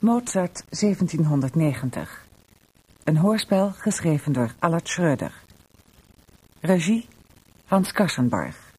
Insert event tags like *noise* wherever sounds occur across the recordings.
Mozart 1790. Een hoorspel geschreven door Allard Schröder. Regie Hans Karsenbarg.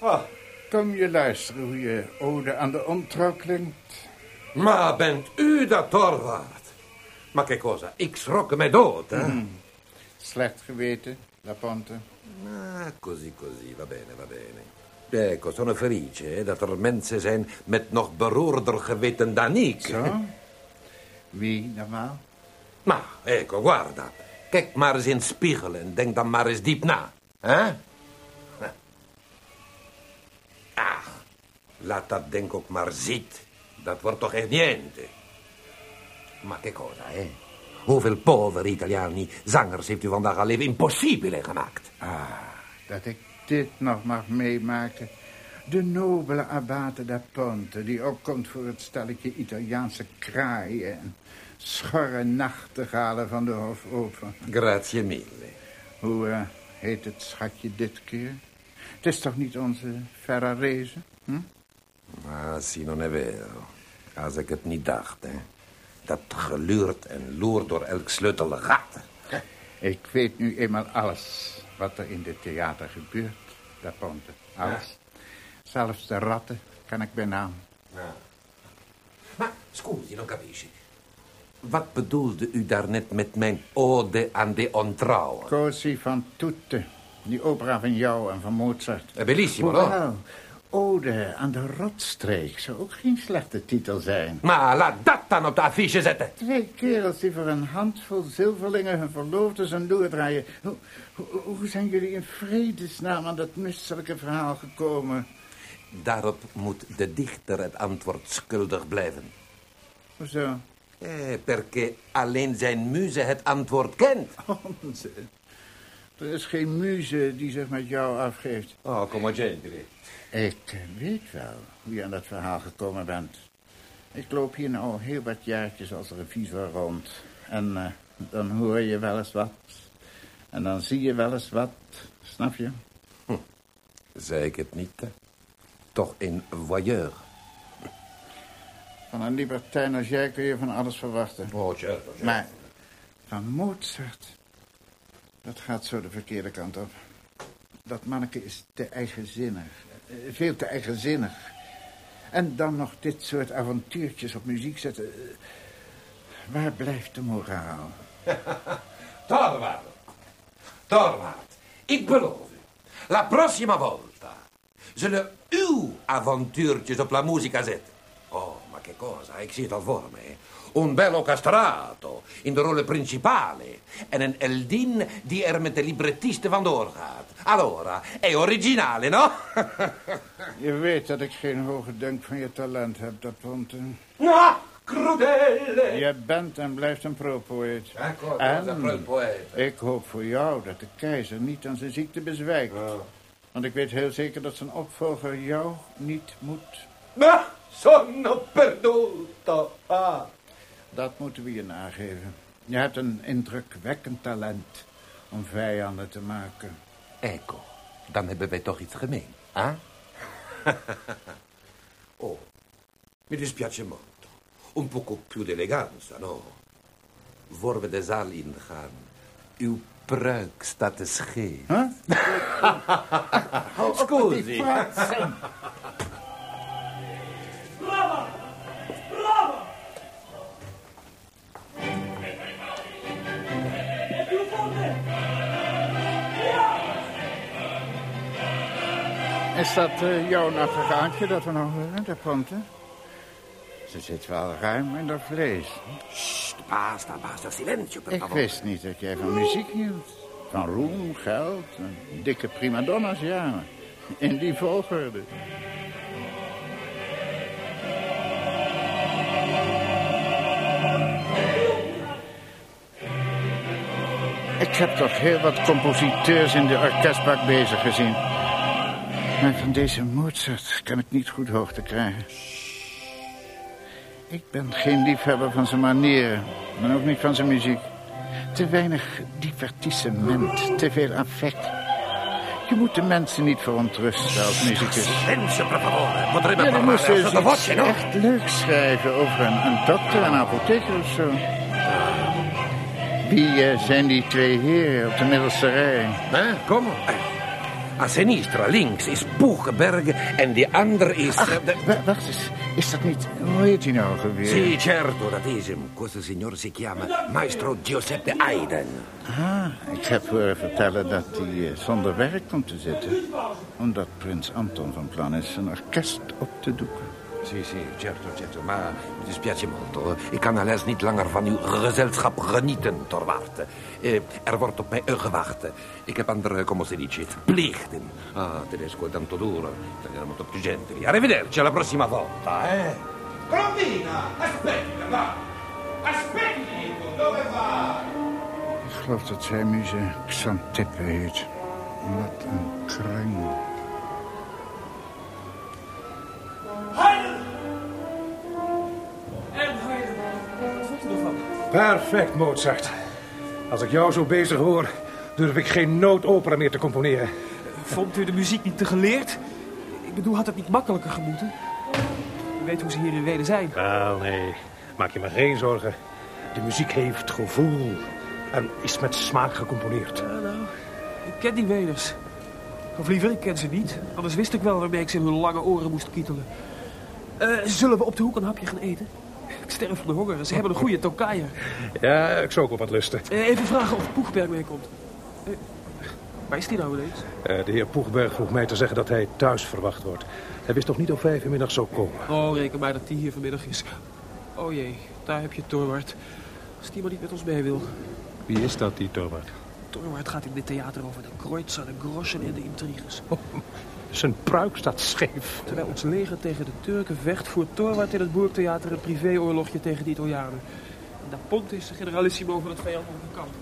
Ah, Kom je luisteren hoe je ode aan de ontrouw klinkt? ma bent u dat Torvald? Ma che cosa? Ik schrok me dood, hè? Slecht geweten, La Ponte. Ah, così, così, va bene, va bene. Ecco, sono felice hè, dat er mensen zijn met nog beroerder geweten dan ik. Zo? Wie normaal? Ma, ecco, guarda. Kijk maar eens in spiegel en denk dan maar eens diep na. hè? Laat dat denk ook maar zitten. Dat wordt toch echt niente. Ma che cosa, hè? Hoeveel poveri Italiani zangers heeft u vandaag al leven impossibile gemaakt? Ah, dat ik dit nog mag meemaken. De nobele abate da Ponte, die opkomt voor het stelletje Italiaanse kraaien... en schorre nachtegalen van de Hofoper. Grazie mille. Hoe eh, heet het schatje dit keer? Het is toch niet onze Ferrarese? Hm? Maar si non è vero. Als ik het niet dacht, hè. Dat geluurd en loer door elk sleutel gat. Ik weet nu eenmaal alles wat er in dit theater gebeurt, da Ponte. Alles. Zelfs de ratten kan ik benaam. Maar, scusi, non capisci. Wat bedoelde u daarnet met mijn ode aan de ontrouwen? Cosi van tutte. Die opera van jou en van Mozart. Eh, Bellissimo, no? Ode aan de rotstreek zou ook geen slechte titel zijn. Maar laat dat dan op de affiche zetten. Twee kerels die voor een handvol zilverlingen hun verloofden zijn doordraaien. Hoe, hoe, hoe zijn jullie in vredesnaam aan dat misselijke verhaal gekomen? Daarop moet de dichter het antwoord schuldig blijven. Hoezo? Eh, perché alleen zijn muze het antwoord kent. Onzin. Er is geen muze die zich met jou afgeeft. Oh, come gentile. Ik weet wel hoe je aan dat verhaal gekomen bent. Ik loop hier nou al heel wat jaartjes als revisor rond. En eh, dan hoor je wel eens wat. En dan zie je wel eens wat. Snap je? Zei ik het niet, hè? Toch een voyeur. Van een libertijn als jij kun je van alles verwachten. Oh, certo, certo. Maar van Mozart, dat gaat zo de verkeerde kant op. Dat manneke is te eigenzinnig. eh, Veel te eigenzinnig. En dan nog dit soort avontuurtjes op muziek zetten. eh, Waar blijft de moraal? *laughs* Torvald. Torvald, ik beloof u. La prossima volta zullen uw avontuurtjes op la musica zetten. Oh, ma che cosa, ik zie het al voor me. Un bello castrato in de rol principale. En een Eldin die er met de librettiste vandoor gaat. Allora, è originale, no? *laughs* Je weet dat ik geen hoge dunk van je talent heb, dat Ponte. no, crudele. Je bent en blijft een pro-poëet. Ecco, En cosa pro il poeta. ik hoop voor jou dat de keizer niet aan zijn ziekte bezwijkt. Oh. Want ik weet heel zeker dat zijn opvolger jou niet moet. Ma sono perduto. Ah. Dat moeten we je nageven. Je hebt een indrukwekkend talent om vijanden te maken. Ecco, dan hebben wij toch iets gemeen, hè? *laughs* oh, mi dispiace molto. Un poco più d'eleganza, no? Voor we de zaal ingaan. Uw pruik staat te scheef. Huh? *laughs* Scusi. Brava! *laughs* Brava! Is dat uh, jouw nachtegaaltje dat we nog horen, de ponte? Ze zit wel ruim in dat vlees. Sst, basta, basta, silenzio, per Ik wist niet dat jij van muziek hield. Van roem, geld, en dikke primadonna's, ja. In die volgorde. Ik heb toch heel wat compositeurs in de orkestbak bezig gezien. Maar van deze Mozart kan ik niet goed hoogte krijgen. Ik ben geen liefhebber van zijn manieren, maar ook niet van zijn muziek. Te weinig divertissement, te veel affect. Je moet de mensen niet verontrusten als muzikus. Parlare moesten sottovoce, iets echt leuks schrijven over een, een dokter, een apotheker of zo. Wie eh, zijn die twee heren op de middelste rij? Eh, come? Eh, A sinistra, links is Buchberg en die andere is... eh, de- Wa- wacht eens, is dat niet... Hoe heet hij nou alweer? Sì, certo, dat is hem. Questo signore si chiama Maestro Giuseppe Haydn. Ah, ik heb horen vertellen dat hij eh, zonder werk komt te zitten. Omdat prins Anton van plan is een orkest op te doeken. Sì, sì, certo, certo, ma mi dispiace molto. Ik kan helaas niet langer van uw gezelschap genieten, Torwart. Eh, er wordt op mij gewacht. Ik heb andere, come si dice, plichten. Ah, tedesco è tanto duro. Italiano molto più gentili. Arrivederci, alla prossima volta, eh. Blondina, aspetti, va. Aspetti, dove va? Ik geloof dat zij muze Xantippe heet. Wat een kring. Heiden! En wat vond ervan? Perfect, Mozart. Als ik jou zo bezig hoor, durf ik geen noodopera meer te componeren. Vond u de muziek niet te geleerd? Ik bedoel, had het niet makkelijker gemoeten? U weet hoe ze hier in Wenen zijn. Wel, nee. Maak je maar geen zorgen. De muziek heeft gevoel en is met smaak gecomponeerd. Ja, nou, ik ken die Weners. Of liever, ik ken ze niet. Anders wist ik wel waarmee ik ze in hun lange oren moest kietelen. Eh, zullen we op de hoek een hapje gaan eten? Ik sterf van de honger. Ze hebben een goede tokaaier. Ja, ik zou ook wel wat lusten. Eh, even vragen of Poegberg meekomt. Eh, waar is die nou ineens? Eh, de heer Poegberg vroeg mij te zeggen dat hij thuis verwacht wordt. Hij wist toch niet of vijf uur middag zou komen. Oh, reken maar dat die hier vanmiddag is. Oh jee, daar heb je Torwart. Als die maar niet met ons mee wil. Wie is dat, die Torwart? Torwart gaat in dit theater over de kreuzer, de groschen en de intriges. Zijn pruik staat scheef. Terwijl ons leger tegen de Turken vecht, voert Torwart in het Boertheater een privéoorlogje tegen de Italianen. En Da Ponte is de generalissimo van het vijandelijke kamp.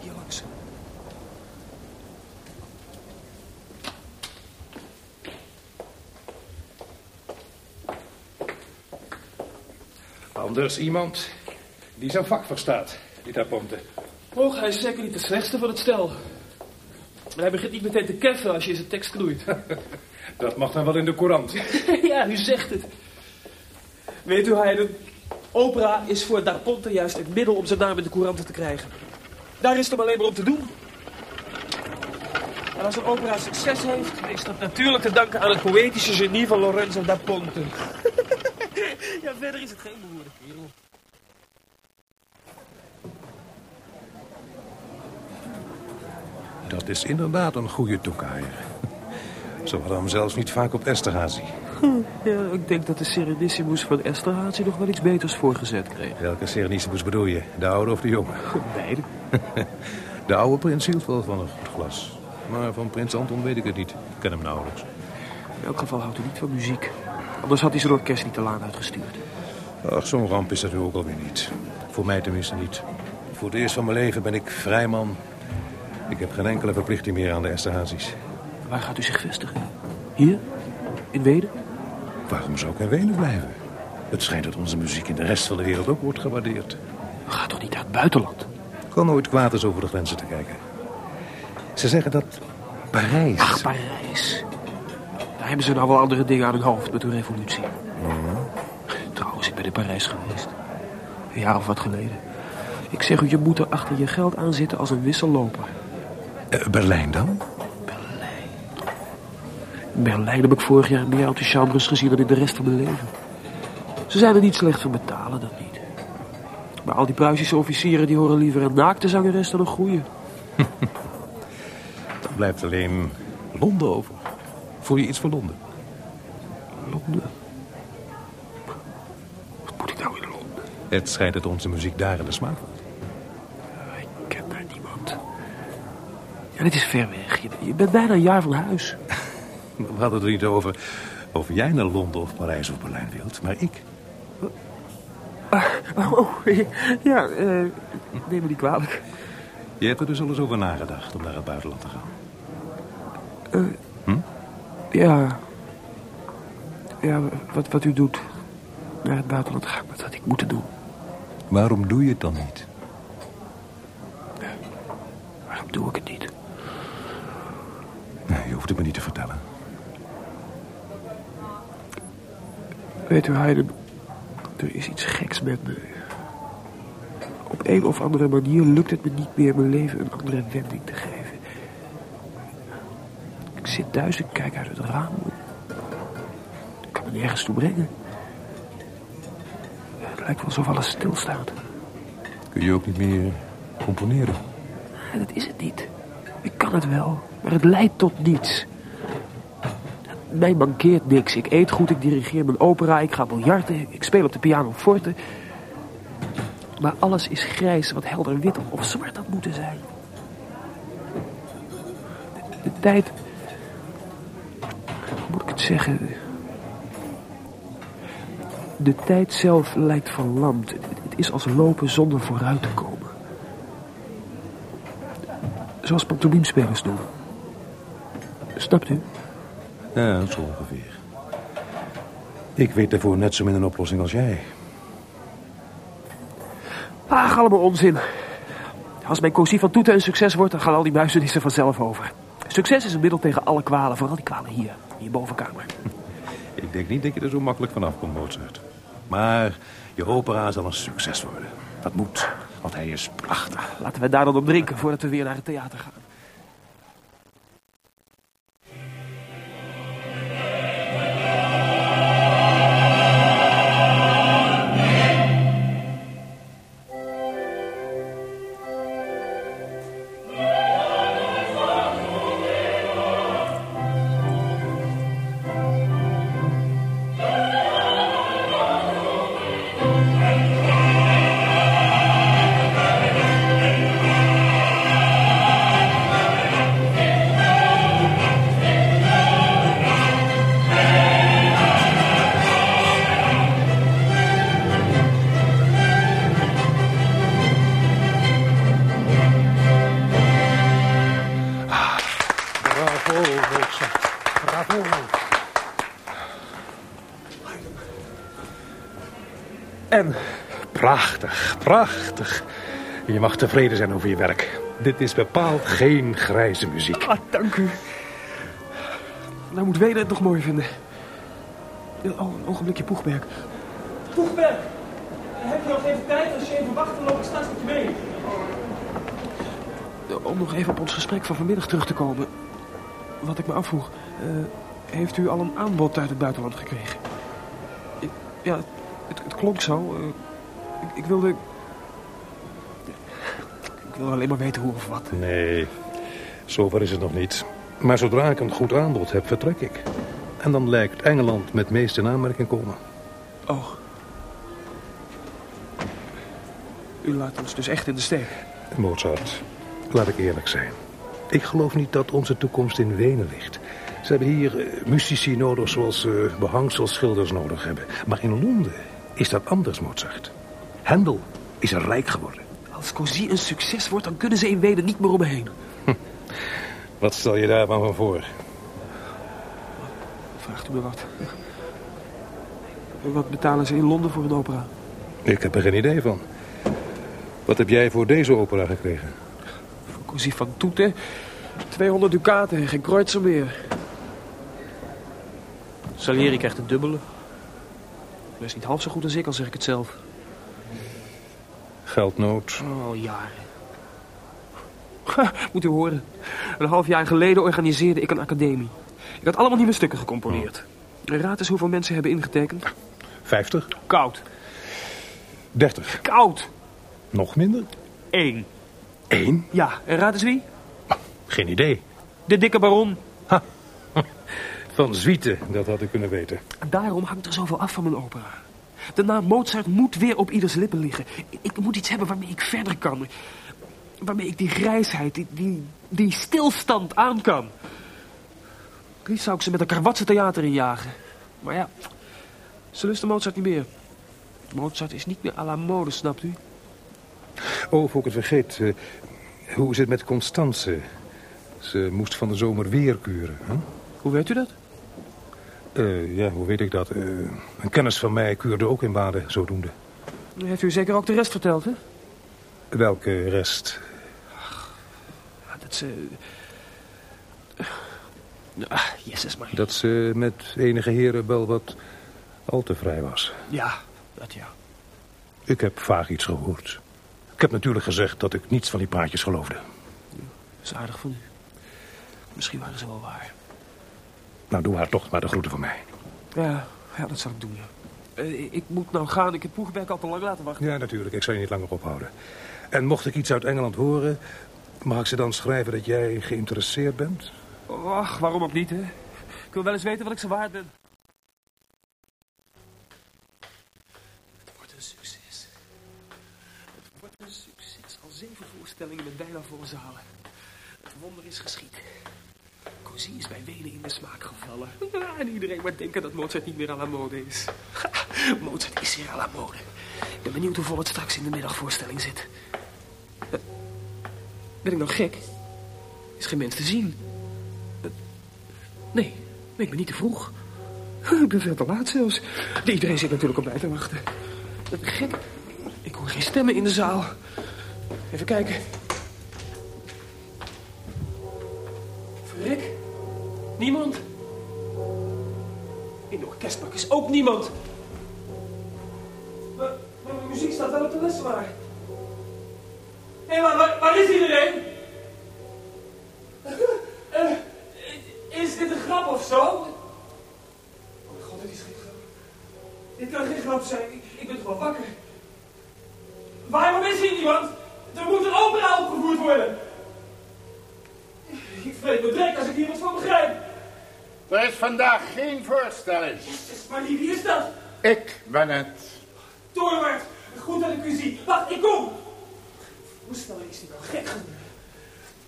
Hier langs. Anders iemand die zijn vak verstaat, die daar Ponte. Och, hij is zeker niet de slechtste van het stel. Maar hij begint niet meteen te keffen als je in zijn tekst knoeit. *laughs* Dat mag dan wel in de courant. *laughs* ja, u zegt het. Weet u, Heiden, opera is voor Da Ponte juist het middel om zijn naam in de couranten te krijgen. Daar is het hem alleen maar om te doen. En als een opera succes heeft, is dat natuurlijk te danken aan het poëtische genie van Lorenzo da Ponte. *laughs* ja, verder is het geen beroerde kerel. Dat is inderdaad een goede toekaaier. Ze hadden hem zelfs niet vaak op Esterhazy. Ja, ik denk dat de Serenissimo's van Esterhazy nog wel iets beters voorgezet kreeg. Welke Serenissibus bedoel je? De oude of de jonge? *laughs* Beide. *laughs* De oude prins hield wel van een goed glas. Maar van prins Anton weet ik het niet. Ik ken hem nauwelijks. In elk geval houdt hij niet van muziek. Anders had hij zijn orkest niet te laat uitgestuurd. Ach, zo'n ramp is dat nu ook alweer niet. Voor mij tenminste niet. Voor het eerst van mijn leven ben ik vrijman. Ik heb geen enkele verplichting meer aan de Esterhazys. Waar gaat u zich vestigen? Hier? In Wenen? Waarom zou ik in Wenen blijven? Het schijnt dat onze muziek in de rest van de wereld ook wordt gewaardeerd. Ga toch niet naar het buitenland? Kan nooit kwaad eens over de grenzen te kijken. Ze zeggen dat Parijs... Ach, Parijs. Daar hebben ze nou wel andere dingen aan hun hoofd met hun revolutie. Trouwens, ik ben in Parijs geweest. Een jaar of wat geleden. Ik zeg u, je moet er achter je geld aan zitten als een wisselloper. Eh, Berlijn dan? In Berlijn heb ik vorig jaar meer antichambres gezien dan in de rest van mijn leven. Ze zijn er niet slecht van betalen, dat niet. Maar al die Pruisische officieren die horen liever een naakte zangeres dan een goeie. *laughs* Dan blijft alleen Londen over. Voel je iets voor Londen? Londen. Wat moet ik nou in Londen? Het schijnt dat onze muziek daar in de smaak valt. Ik ken daar niemand. Ja, dit is ver weg. Je, je bent bijna een jaar van huis. We hadden het er niet over of jij naar Londen of Parijs of Berlijn wilt, maar ik. Oh, oh, *laughs* ja, eh, neem me niet kwalijk. Je hebt er dus al eens over nagedacht om naar het buitenland te gaan. Ja. Ja, wat, wat u doet. Naar het buitenland gaan, dat had ik moeten doen. Waarom doe je het dan niet? Waarom doe ik het niet? Je hoeft het me niet te vertellen. Weet u, Heiden, er is iets geks met me. Op een of andere manier lukt het me niet meer mijn leven een andere wending te geven. Ik zit thuis, ik kijk uit het raam. Ik kan me nergens toe brengen. Het lijkt wel alsof alles stilstaat. Kun je ook niet meer componeren? Ja, dat is het niet. Ik kan het wel, maar het leidt tot niets. Mij mankeert niks. Ik eet goed, ik dirigeer mijn opera, ik ga biljarten, ik speel op de piano forte. Maar alles is grijs wat helder wit of zwart had moeten zijn. De, de tijd... Hoe moet ik het zeggen? De tijd zelf lijkt verlamd. Het is als lopen zonder vooruit te komen. Zoals pantomiemspelers doen. Snapt u? Ja, zo ongeveer. Ik weet daarvoor net zo min een oplossing als jij. Ach, allemaal onzin. Als mijn Cosie van Toeten een succes wordt, dan gaan al die muizenissen vanzelf over. Succes is een middel tegen alle kwalen, vooral die kwalen hier, in je bovenkamer. *laughs* Ik denk niet dat je er zo makkelijk vanaf komt, Mozart. Maar je opera zal een succes worden. Dat moet, want hij is prachtig. Laten we daar dan op drinken voordat we weer naar het theater gaan. Prachtig, prachtig. Je mag tevreden zijn over je werk. Dit is bepaald geen grijze muziek. Ah, dank u. Nou moet Weder het nog mooi vinden. Oh, een ogenblikje Poegberg. Poegberg! Heb je nog even tijd? Als je even wacht, dan loop ik straks met je mee. Om nog even op ons gesprek van vanmiddag terug te komen. Wat ik me afvroeg. eh, heeft u al een aanbod uit het buitenland gekregen? Ja, het, het klonk zo. eh, ik, wilde... Ik wilde alleen maar weten hoe of wat. Nee, zover is het nog niet. Maar zodra ik een goed aanbod heb, vertrek ik. En dan lijkt Engeland met meest in aanmerking komen. Oh. U laat ons dus echt in de steek. Mozart, laat ik eerlijk zijn. Ik geloof niet dat onze toekomst in Wenen ligt. Ze hebben hier eh, muzici nodig zoals uh, behangselschilders nodig hebben. Maar in Londen is dat anders, Mozart. Handel is er rijk geworden. Als Cozy een succes wordt, dan kunnen ze in Wenen niet meer omheen. *laughs* Wat stel je daarvan van voor? Vraagt u me wat. Wat betalen ze in Londen voor een opera? Ik heb er geen idee van. Wat heb jij voor deze opera gekregen? Voor Cozy van Toeten 200 ducaten en geen kreuzer meer. Salieri krijgt het dubbele. Hij is niet half zo goed als ik, al zeg ik het zelf. Geldnood. Oh, jaren. Ha, Moet u horen. Een half jaar geleden organiseerde ik een academie. Ik had allemaal nieuwe stukken gecomponeerd. Raad eens hoeveel mensen hebben ingetekend. 50? Koud. 30? Koud. Nog minder? Eén. Eén? Ja, en raad eens wie? Geen idee. De dikke baron. *laughs* Van Zwieten, dat had ik kunnen weten. Daarom hangt er zoveel af van mijn opera. De naam Mozart moet weer op ieders lippen liggen. Ik, moet iets hebben waarmee ik verder kan. Waarmee ik die grijsheid, die, die, die stilstand aan kan. Liefst zou ik ze met een karwatse theater injagen. Maar ja, ze lusten Mozart niet meer. Mozart is niet meer à la mode, snapt u? Oh, voor ik het vergeet. eh, hoe is het met Constance? Ze moest van de zomer weer kuren. Hè? Hoe weet u dat? Eh, ja, hoe weet ik dat? Eh, een kennis van mij kuurde ook in Baden, zodoende. Heeft u zeker ook de rest verteld, hè? Welke rest? Ja, Dat ze... Ah, jezus maar. Dat ze met enige heren wel wat al te vrij was. Ja, dat ja. Ik heb vaag iets gehoord. Ik heb natuurlijk gezegd dat ik niets van die praatjes geloofde. Dat is aardig van u. Misschien waren ze wel waar. Nou, doe haar toch maar de groeten van mij. Ja, ja dat zou ik doen, ja. Eh, ik moet nou gaan. Ik heb Poegeberg al te lang laten wachten. Ja, natuurlijk. Ik zal je niet langer ophouden. En mocht ik iets uit Engeland horen... mag ik ze dan schrijven dat jij geïnteresseerd bent? Ach, waarom ook niet, hè? Ik wil wel eens weten wat ik zo waard ben. Het wordt een succes. Het wordt een succes. Al zeven voorstellingen met bijna volle zalen. Het wonder is geschied. Cousy is bij Wenen in de smaak gevallen. En iedereen maar denken dat Mozart niet meer à la mode is. Mozart is weer à la mode. Ik ben benieuwd hoe vol het straks in de middagvoorstelling zit. Eh, Ben ik nou gek? Is geen mens te zien. Nee, nee, ik ben niet te vroeg. *laughs* Ik ben veel te laat zelfs. Iedereen zit natuurlijk op mij te wachten. Is gek. Ik hoor geen stemmen in de zaal. Even kijken. Verrek. Niemand. In de orkestbak is ook niemand. Maar, maar mijn muziek staat wel op de lessenaar. Hé, maar waar, waar is iedereen? *laughs* Eh, is dit een grap of zo? Oh mijn god, dit is geen grap. Dit kan geen grap zijn. Ik, ik ben toch wel wakker. Waarom is hier niemand? Er moet een opera opgevoerd worden. Ik vreet me drek als ik hier wat van begrijp. Er is vandaag geen voorstelling. Maar wie is dat? Ik ben het. Torwart, goed dat ik u zie. Wacht, ik kom. Hoe snel is die nou gek geworden?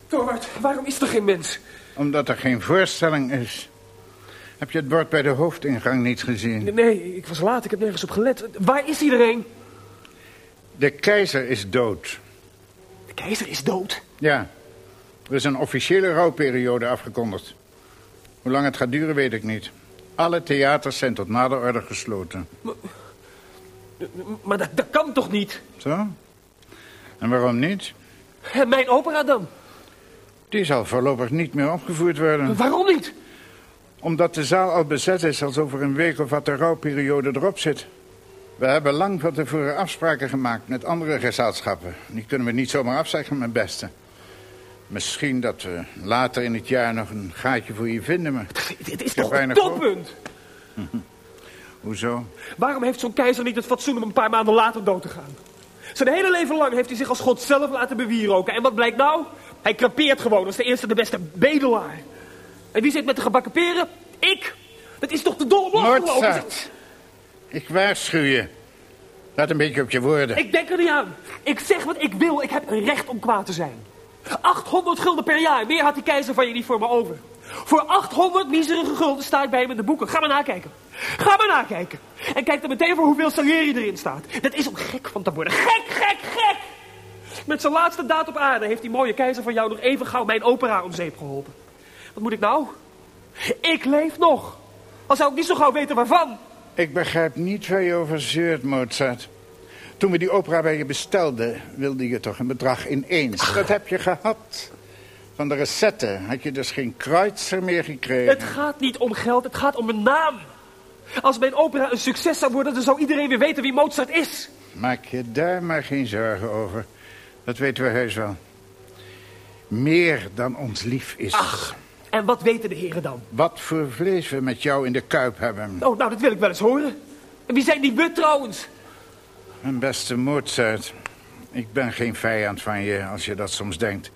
Torwart, waarom is er geen mens? Omdat er geen voorstelling is. Heb je het bord bij de hoofdingang niet gezien? Nee, ik was laat, ik heb nergens op gelet. Waar is iedereen? De keizer is dood. De keizer is dood. Ja, er is een officiële rouwperiode afgekondigd. Hoe lang het gaat duren, weet ik niet. Alle theaters zijn tot nader orde gesloten. Maar dat, dat kan toch niet? Zo? En waarom niet? En mijn opera dan? Die zal voorlopig niet meer opgevoerd worden. Waarom niet? Omdat de zaal al bezet is als over een week of wat de rouwperiode erop zit. We hebben lang van tevoren afspraken gemaakt met andere gezelschappen. Die kunnen we niet zomaar afzeggen, mijn beste. Misschien dat we later in het jaar nog een gaatje voor je vinden, maar... Dit is toch een toppunt? *laughs* Hoezo? Waarom heeft zo'n keizer niet het fatsoen om een paar maanden later dood te gaan? Zijn hele leven lang heeft hij zich als god zelf laten bewieroken. En wat blijkt nou? Hij krapeert gewoon als de eerste de beste bedelaar. En wie zit met de gebakken peren? Ik! Dat is toch de dolle Mozart! Ik waarschuw je. Let een beetje op je woorden. Ik denk er niet aan. Ik zeg wat ik wil. Ik heb een recht om kwaad te zijn. 800 gulden per jaar. Meer had die keizer van je niet voor me over. Voor 800 miserige gulden sta ik bij hem in de boeken. Ga maar nakijken. Ga maar nakijken. En kijk dan meteen voor hoeveel salerie erin staat. Dat is om gek van te worden. Gek, gek, gek! Met zijn laatste daad op aarde heeft die mooie keizer van jou nog even gauw mijn opera om zeep geholpen. Wat moet ik nou? Ik leef nog. Al zou ik niet zo gauw weten waarvan. Ik begrijp niet waar je over zeurt, Mozart. Toen we die opera bij je bestelden, wilde je toch een bedrag ineens. Dat heb je gehad. Van de recette had je dus geen kreutzer meer gekregen. Het gaat niet om geld, het gaat om een naam. Als mijn opera een succes zou worden, dan zou iedereen weer weten wie Mozart is. Maak je daar maar geen zorgen over. Dat weten we heus wel. Meer dan ons lief is. Ach, en wat weten de heren dan? Wat voor vlees we met jou in de kuip hebben. Oh, nou, dat wil ik wel eens horen. En wie zijn die we trouwens? Mijn beste Mozart. Ik ben geen vijand van je, als je dat soms denkt.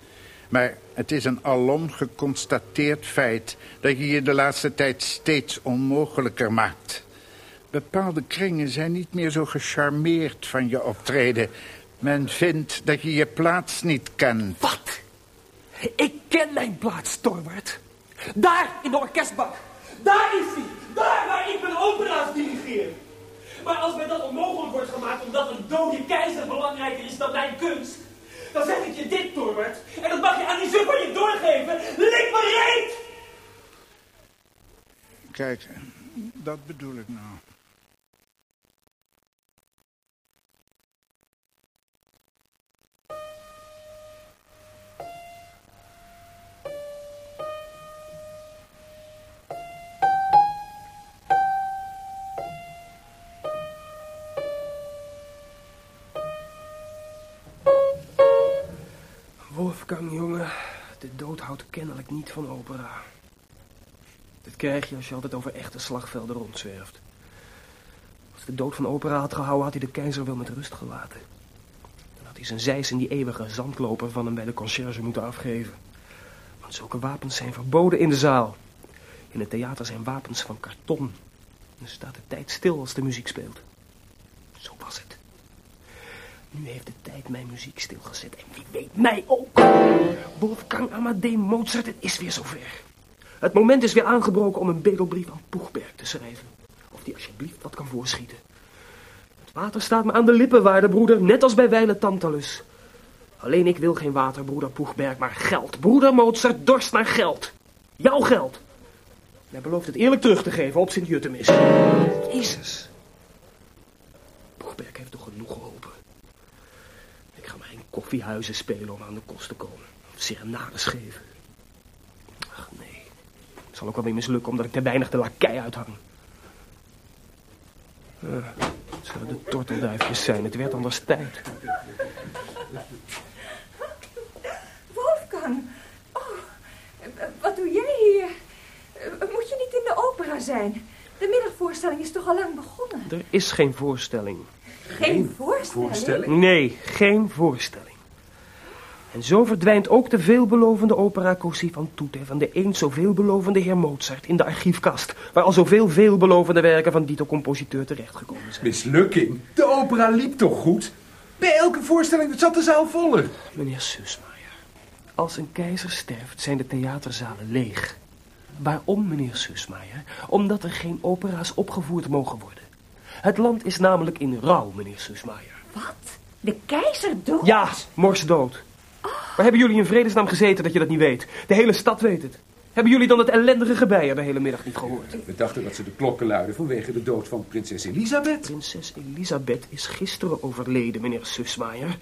Maar het is een alom geconstateerd feit... dat je je de laatste tijd steeds onmogelijker maakt. Bepaalde kringen zijn niet meer zo gecharmeerd van je optreden. Men vindt dat je je plaats niet kent. Wat? Ik ken mijn plaats, Torwart. Daar, in de orkestbak. Daar is hij. Daar waar ik mijn opera's dirigeer. Maar als mij dat onmogelijk wordt gemaakt omdat een dode keizer belangrijker is dan mijn kunst... dan zeg ik je dit, Torwart. En dat mag je aan die je doorgeven. Lik me reet! Kijk, dat bedoel ik nou. Wolfgang, jongen. De dood houdt kennelijk niet van opera. Dat krijg je als je altijd over echte slagvelden rondzwerft. Als de dood van opera had gehouden, had hij de keizer wel met rust gelaten. Dan had hij zijn zeis in die eeuwige zandloper van hem bij de conciërge moeten afgeven. Want zulke wapens zijn verboden in de zaal. In het theater zijn wapens van karton. Dan staat de tijd stil als de muziek speelt. Nu heeft de tijd mijn muziek stilgezet en wie weet mij ook. Wolfgang Amadee Mozart, het is weer zover. Het moment is weer aangebroken om een bedelbrief aan Poegberg te schrijven. Of die alsjeblieft wat kan voorschieten. Het water staat me aan de lippen, waarde broeder, net als bij wijle Tantalus. Alleen ik wil geen water, broeder Poegberg, maar geld. Broeder Mozart dorst naar geld. Jouw geld. Hij belooft het eerlijk terug te geven op Sint-Jutemis. Jezus. Poegberg heeft toch genoeg geholpen. Ik ga maar in koffiehuizen spelen om aan de kost te komen. Of serenades geven. Ach nee. Het zal ook wel weer mislukken omdat ik te weinig de lakij uithang. Uh, het zullen de tortelduifjes zijn. Het werd anders tijd. Wolfgang. Oh, wat doe jij hier? Moet je niet in de opera zijn? De middagvoorstelling is toch al lang begonnen? Er is geen voorstelling. Geen voorstelling? Nee, geen voorstelling. En zo verdwijnt ook de veelbelovende opera Così van Tutte van de eens zo veelbelovende heer Mozart in de archiefkast, waar al zoveel veelbelovende werken van dito compositeur terechtgekomen zijn. Mislukking? De opera liep toch goed? Bij elke voorstelling zat de zaal voller. Meneer Susmaier, als een keizer sterft zijn de theaterzalen leeg. Waarom, meneer Susmaier? Omdat er geen opera's opgevoerd mogen worden. Het land is namelijk in rouw, meneer Susmaier. Wat? De keizer dood? Ja, mors dood. Waar hebben jullie in vredesnaam gezeten dat je dat niet weet? De hele stad weet het. Hebben jullie dan het ellendige gebeier de hele middag niet gehoord? We dachten dat ze de klokken luiden vanwege de dood van prinses Elisabeth. Prinses Elisabeth is gisteren overleden, meneer Susmaier.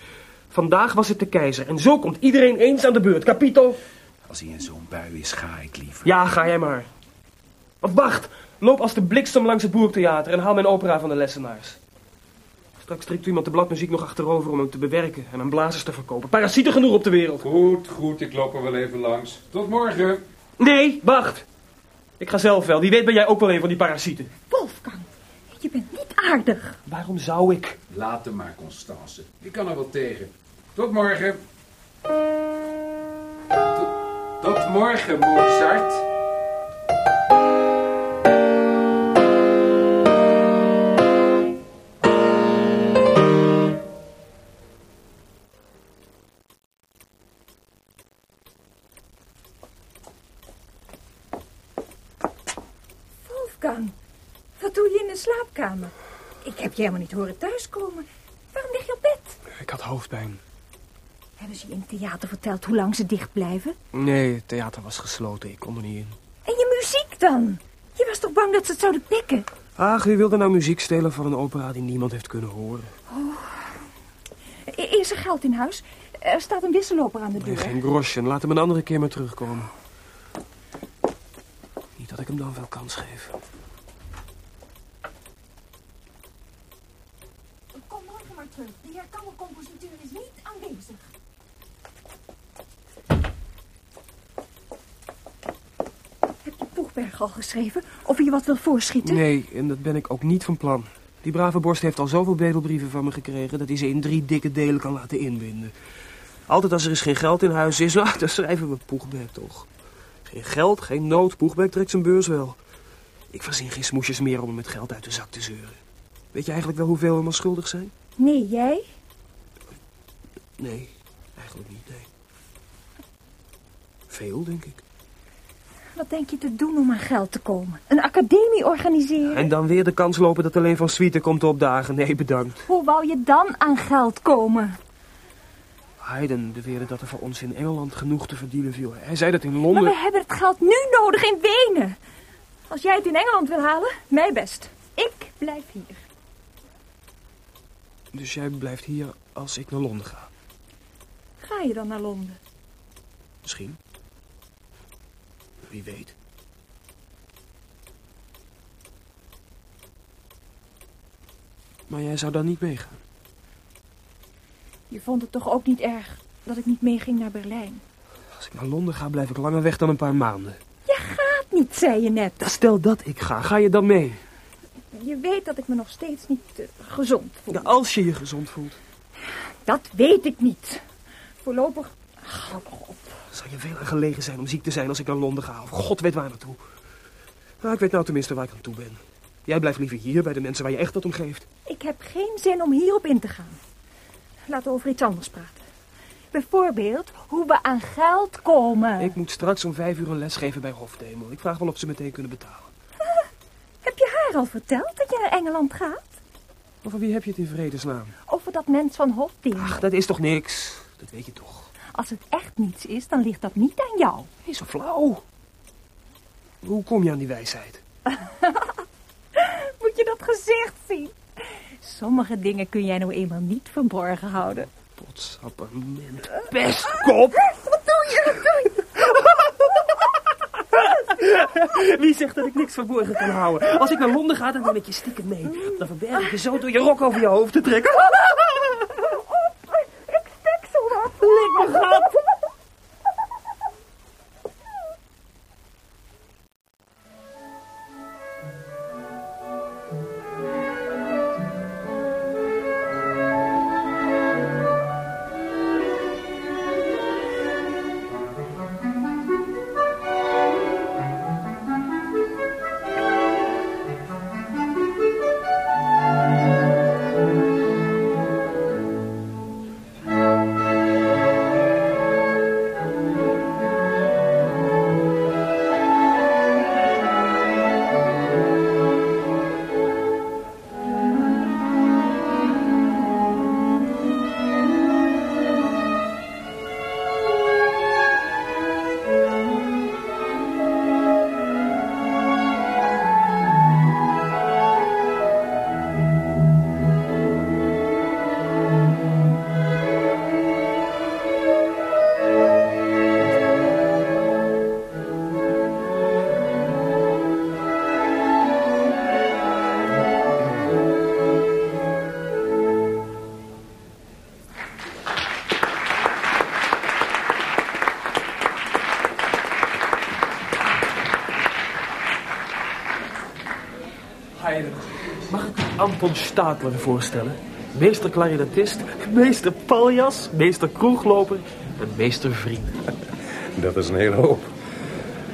Vandaag was het de keizer en zo komt iedereen eens aan de beurt. Capito? Als hij in zo'n bui is, ga ik liever. Ja, ga jij maar. Of wacht, loop als de bliksem langs het boertheater en haal mijn opera van de lessenaars. Straks trekt iemand de bladmuziek nog achterover om hem te bewerken en aan blazers te verkopen. Parasieten genoeg op de wereld. Goed, goed, ik loop er wel even langs. Tot morgen. Nee, wacht. Ik ga zelf wel. Wie weet ben jij ook wel een van die parasieten. Wolfgang, je bent niet aardig. Waarom zou ik? Laat hem maar, Constance. Ik kan er wel tegen. Tot morgen. Tot, tot morgen, Mozart. Slaapkamer? Ik heb je helemaal niet horen thuiskomen. Waarom lig je op bed? Ik had hoofdpijn. Hebben ze je in het theater verteld hoe lang ze dicht blijven? Nee, het theater was gesloten. Ik kon er niet in. En je muziek dan? Je was toch bang dat ze het zouden pikken? Ach, wie wilde nou muziek stelen van een opera die niemand heeft kunnen horen? I- Is er geld in huis? Er staat een wisseloper aan de Nee, deur. geen grosje. Laat hem een andere keer maar terugkomen. Niet dat ik hem dan veel kans geef. Maar. De heer Kammercompositeur is niet aanwezig. Heb je Poegberg al geschreven? Of je wat wil voorschieten? Nee, en dat ben ik ook niet van plan. Die brave borst heeft al zoveel bedelbrieven van me gekregen... dat hij ze in drie dikke delen kan laten inbinden. Altijd als er eens geen geld in huis is, *laughs* nou, dan schrijven we Poegbeek toch. Geen geld, geen nood, Poegbeek trekt zijn beurs wel. Ik verzin geen smoesjes meer om hem met geld uit de zak te zeuren. Weet je eigenlijk wel hoeveel we allemaal schuldig zijn? Nee, jij? Nee, eigenlijk niet, nee. Veel, denk ik. Wat denk je te doen om aan geld te komen? Een academie organiseren? En dan weer de kans lopen dat alleen van Suite komt opdagen. Nee, bedankt. Hoe wou je dan aan geld komen? Haydn beweerde dat er voor ons in Engeland genoeg te verdienen viel. Hij zei dat in Maar Londen... we hebben het geld nu nodig in Wenen. Als jij het in Engeland wil halen, mij best. Ik blijf hier. Dus jij blijft hier als ik naar Londen ga. Ga je dan naar Londen? Misschien. Wie weet. Maar jij zou dan niet meegaan. Je vond het toch ook niet erg dat ik niet meeging naar Berlijn? Als ik naar Londen ga, blijf ik langer weg dan een paar maanden. Je gaat niet, zei je net. Stel dat ik ga, ga je dan mee? Je weet dat ik me nog steeds niet eh, gezond voel. Ja, als je je gezond voelt. Dat weet ik niet. Voorlopig... Hou op. Zou je veel gelegen zijn om ziek te zijn als ik naar Londen ga? Of god weet waar naartoe. Nou, ik weet nou tenminste waar ik aan toe ben. Jij blijft liever hier bij de mensen waar je echt wat om geeft. Ik heb geen zin om hierop in te gaan. Laten we over iets anders praten. Bijvoorbeeld hoe we aan geld komen. Ik moet straks om vijf uur een les geven bij Hofdemel. Ik vraag wel of ze meteen kunnen betalen. Haar al verteld dat je naar Engeland gaat? Over wie heb je het in vredesnaam? Over dat mens van Hofding. Ach, dat is toch niks? Dat weet je toch. Als het echt niets is, dan ligt dat niet aan jou. Hij is zo flauw. Hoe kom je aan die wijsheid? *laughs* Moet je dat gezicht zien? Sommige dingen kun jij nou eenmaal niet verborgen houden. Potsapperment. Pestkop! Wat doe je? Wat doe je? *laughs* Wie zegt dat ik niks verborgen kan houden? Als ik naar Londen ga, dan neem ik je stiekem mee. Dan verberg ik je zo door je rok over je hoofd te trekken. *laughs* Ik stik zo hard. Lik me gat. Anton Stadler voorstellen? Meester klarinetist, meester paljas, meester kroegloper en meester vriend. *laughs* Dat is een hele hoop.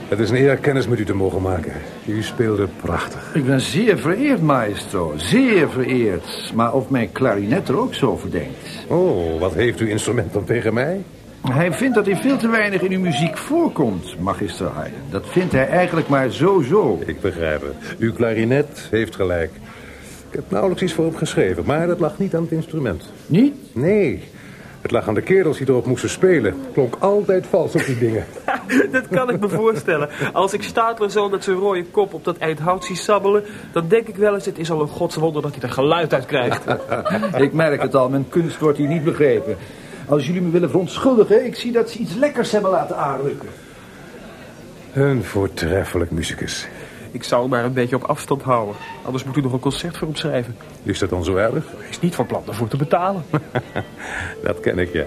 Het is een eer kennis met u te mogen maken. U speelde prachtig. Ik ben zeer vereerd, maestro. Zeer vereerd. Maar of mijn klarinet er ook zo over denkt. Oh, wat heeft uw instrument dan tegen mij? Hij vindt dat hij veel te weinig in uw muziek voorkomt, magister Haydn. Dat vindt hij eigenlijk maar zo-zo. Ik begrijp het. Uw klarinet heeft gelijk. Ik heb nauwelijks iets voor hem geschreven, maar dat lag niet aan het instrument. Niet? Nee, het lag aan de kerels die erop moesten spelen. Klonk altijd vals op die dingen. *laughs* Dat kan ik me voorstellen. Als ik Stadler zo met zijn rode kop op dat eind hout zie sabbelen... dan denk ik wel eens, het is al een godswonder dat hij er geluid uit krijgt. *laughs* Ik merk het al, mijn kunst wordt hier niet begrepen. Als jullie me willen verontschuldigen, ik zie dat ze iets lekkers hebben laten aanrukken. Een voortreffelijk muzikus. Ik zou hem maar een beetje op afstand houden. Anders moet u nog een concert voor hem schrijven. Is dat dan zo erg? Hij is niet van plan ervoor te betalen. *laughs* Dat ken ik, ja.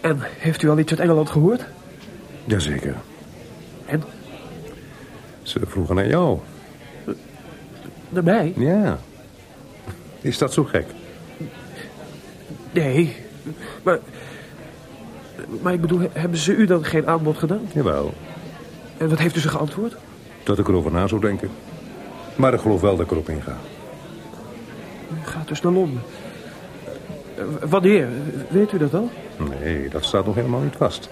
En heeft u al iets uit Engeland gehoord? Jazeker. En? Ze vroegen naar jou. Naar mij? Ja. Is dat zo gek? Nee, maar... Maar ik bedoel, hebben ze u dan geen aanbod gedaan? Jawel, En wat heeft u ze geantwoord? Dat ik erover na zou denken. Maar ik geloof wel dat ik erop inga. U gaat dus naar Londen. Eh, Wanneer? Weet u dat al? Nee, dat staat nog helemaal niet vast.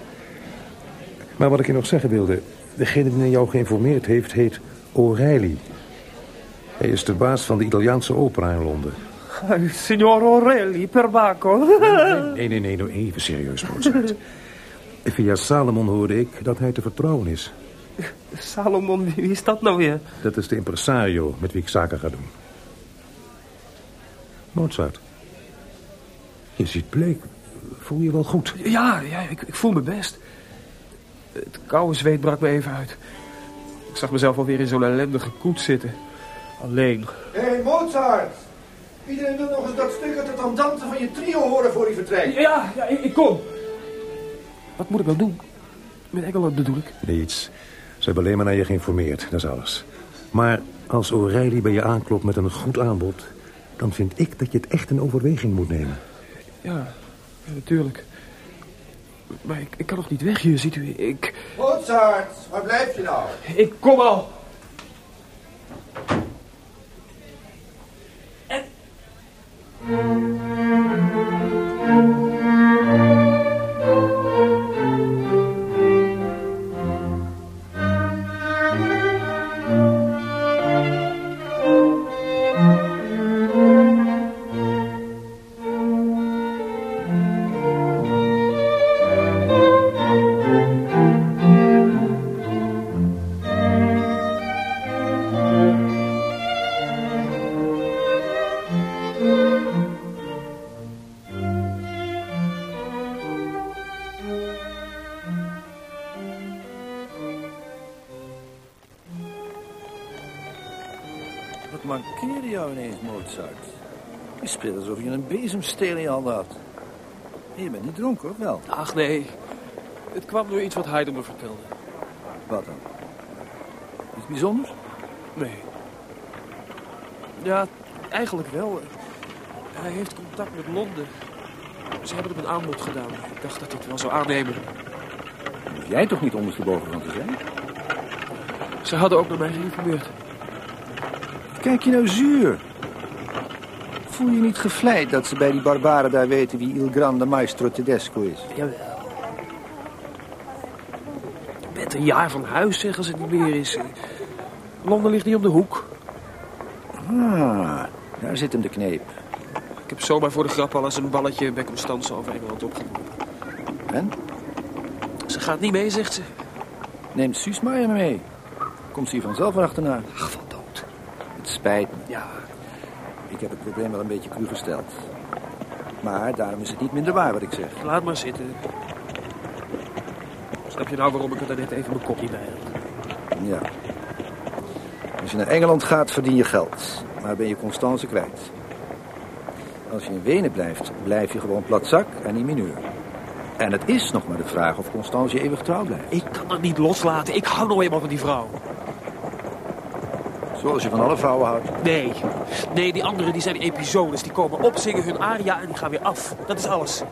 Maar wat ik je nog zeggen wilde... Degene die jou geïnformeerd heeft, heet O'Reilly. Hij is de baas van de Italiaanse opera in Londen. Signor Orelli, per Baco. Nee, nee, nee, nou even serieus, Mozart. *laughs* Via Salomon hoorde ik dat hij te vertrouwen is. Salomon, wie is dat nou weer? Dat is de impresario met wie ik zaken ga doen. Mozart. Je ziet bleek. Voel je wel goed? Ja, ja ik, ik voel me best. Het koude zweet brak me even uit. Ik zag mezelf alweer in zo'n ellendige koets zitten. Alleen. Hé, hey, Mozart! Iedereen wil nog eens dat stuk uit het andante van je trio horen voor hij vertrekt. Ja, ja, ik, ik kom. Wat moet ik nou doen? Met Engeland bedoel ik. Niets. Ze hebben alleen maar naar je geïnformeerd, dat is alles. Maar als O'Reilly bij je aanklopt met een goed aanbod... dan vind ik dat je het echt in overweging moet nemen. Ja, ja natuurlijk. Maar ik, ik kan nog niet weg hier, ziet u. Ik, Mozart, waar blijf je nou? ik kom al. Niet dronken, of wel? Ach nee, het kwam door iets wat Haydn me vertelde. Wat dan? Iets bijzonders? Nee. Ja, eigenlijk wel. Hij heeft contact met Londen. Ze hebben hem een aanbod gedaan. Ik dacht dat hij het wel zou aannemen. Hoef jij toch niet ondersteboven van te zijn? Ze hadden ook naar mij geïnformeerd. Kijk je nou zuur? Voel je niet gevleid dat ze bij die barbaren daar weten wie Il Grande Maestro Tedesco is? Jawel. Met een jaar van huis zeggen ze niet meer is. Londen ligt niet om de hoek. Ah, daar zit hem de kneep. Ik heb zomaar voor de grap al eens een balletje bij Constance over Engeland opgeworpen. En? Ze gaat niet mee, zegt ze. Neemt Suus maar mee. Komt ze hier vanzelf achterna. Ach, van dood. Het spijt me. Ik heb het probleem wel een beetje cru gesteld. Maar daarom is het niet minder waar wat ik zeg. laat maar zitten. Snap je nou waarom ik er daarnet even mijn kopje bij had? Ja. Als je naar Engeland gaat, verdien je geld. Maar ben je Constance kwijt. Als je in Wenen blijft, blijf je gewoon platzak en niet mineur. En het is nog maar de vraag of Constance je eeuwig trouw blijft. Ik kan dat niet loslaten. Ik hou nou eenmaal van die vrouw. Zoals je van alle vrouwen houdt. Nee, nee, die anderen die zijn episodes. Die komen op, zingen hun aria en die gaan weer af. Dat is alles.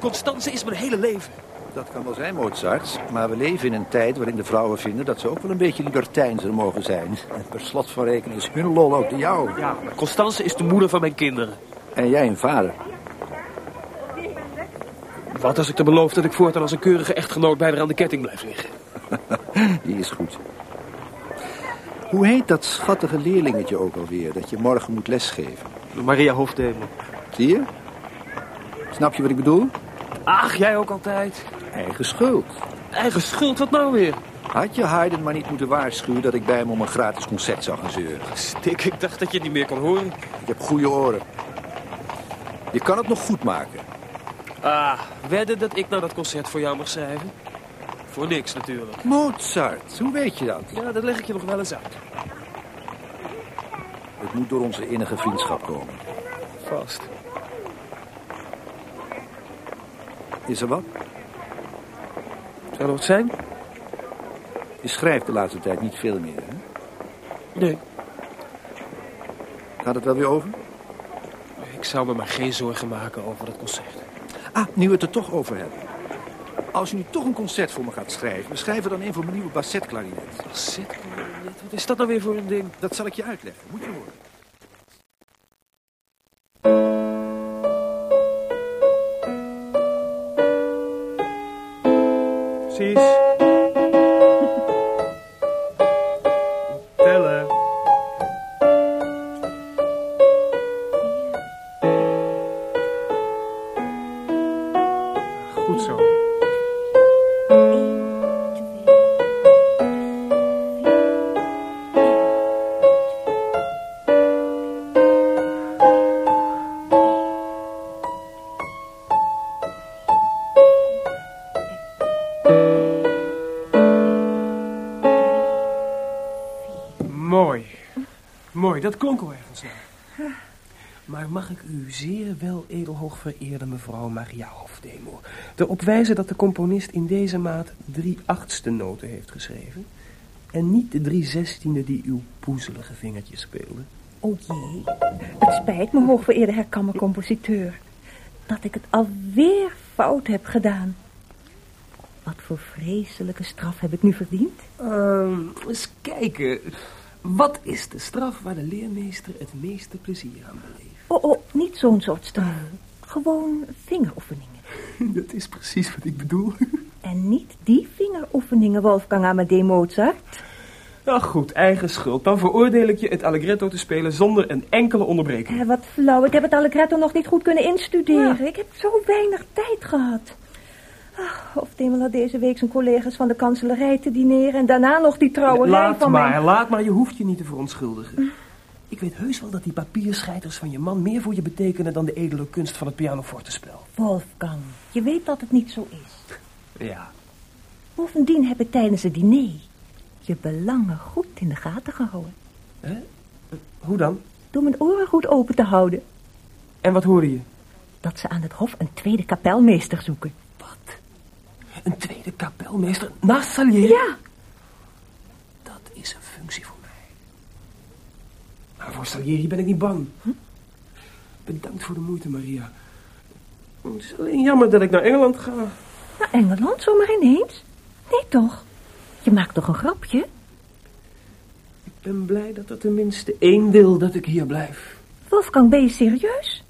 Constance is mijn hele leven. Dat kan wel zijn, Mozart. Maar we leven in een tijd waarin de vrouwen vinden dat ze ook wel een beetje libertijnser mogen zijn. En per slot van rekening is hun lol ook de jouwe. Ja, Constance is de moeder van mijn kinderen. En jij een vader. Wat als ik te beloof dat ik voortaan als een keurige echtgenoot bij haar aan de ketting blijf liggen? *laughs* Die is goed. Hoe heet dat schattige leerlingetje ook alweer dat je morgen moet lesgeven? Maria Hofdemel. Zie je? Snap je wat ik bedoel? Ach, jij ook altijd. Eigen schuld. Eigen schuld, wat nou weer? Had je Haydn maar niet moeten waarschuwen dat ik bij hem om een gratis concert zou gaan zeuren. Stik, ik dacht dat je het niet meer kon horen. Ik heb goede oren. Je kan het nog goed maken. Ah, wedden dat ik nou dat concert voor jou mag schrijven? Voor niks natuurlijk. Mozart, hoe weet je dat? Ja, dat leg ik je nog wel eens uit. Het moet door onze innige vriendschap komen. Vast. Is er wat? Zou er wat zijn? Je schrijft de laatste tijd niet veel meer, hè? Nee. Gaat het wel weer over? Ik zou me maar geen zorgen maken over het concert. Ah, nu we het er toch over hebben. Als je nu toch een concert voor me gaat schrijven... schrijf er dan een voor mijn nieuwe bassetklarinet. Bassetklarinet? Wat is dat nou weer voor een ding? Dat zal ik je uitleggen. Moet je horen. Precies. Zeer wel edelhoog vereerde mevrouw Maria Hofdemo erop wijzen dat de componist in deze maat drie achtste noten heeft geschreven en niet de drie zestiende die uw poezelige vingertjes speelden? O jee, het spijt me, hoogvereerde herkammercompositeur, dat ik het alweer fout heb gedaan. Wat voor vreselijke straf heb ik nu verdiend? Ehm, eens kijken. Wat is de straf waar de leermeester het meeste plezier aan beleeft? Oh, oh, niet zo'n soort straf. Gewoon vingeroefeningen. *laughs* Dat is precies wat ik bedoel. *laughs* En niet die vingeroefeningen, Wolfgang Amadee Mozart. Ach goed, eigen schuld. Dan veroordeel ik je het allegretto te spelen zonder een enkele onderbreking. Eh, wat flauw, ik heb het allegretto nog niet goed kunnen instuderen. Ik heb zo weinig tijd gehad. Ach, of Demel had deze week zijn collega's van de kanselarij te dineren... en daarna nog die Laat van maar, mijn... laat maar. Je hoeft je niet te verontschuldigen. Ik weet heus wel dat die papierscheiters van je man meer voor je betekenen dan de edele kunst van het pianofortespel. Wolfgang, je weet dat het niet zo is. Ja. Bovendien heb ik tijdens het diner je belangen goed in de gaten gehouden. Hè? Hoe dan? Door mijn oren goed open te houden. En wat hoorde je? Dat ze aan het hof een tweede kapelmeester zoeken. Een tweede kapelmeester naast Salieri? Ja. Dat is een functie voor mij. Maar voor Salieri ben ik niet bang. Bedankt voor de moeite, Maria. Het is alleen jammer dat ik naar Engeland ga. Naar Engeland, zomaar ineens? Nee toch? Je maakt toch een grapje? Ik ben blij dat er tenminste één wil dat ik hier blijf. Wolfgang, ben je serieus?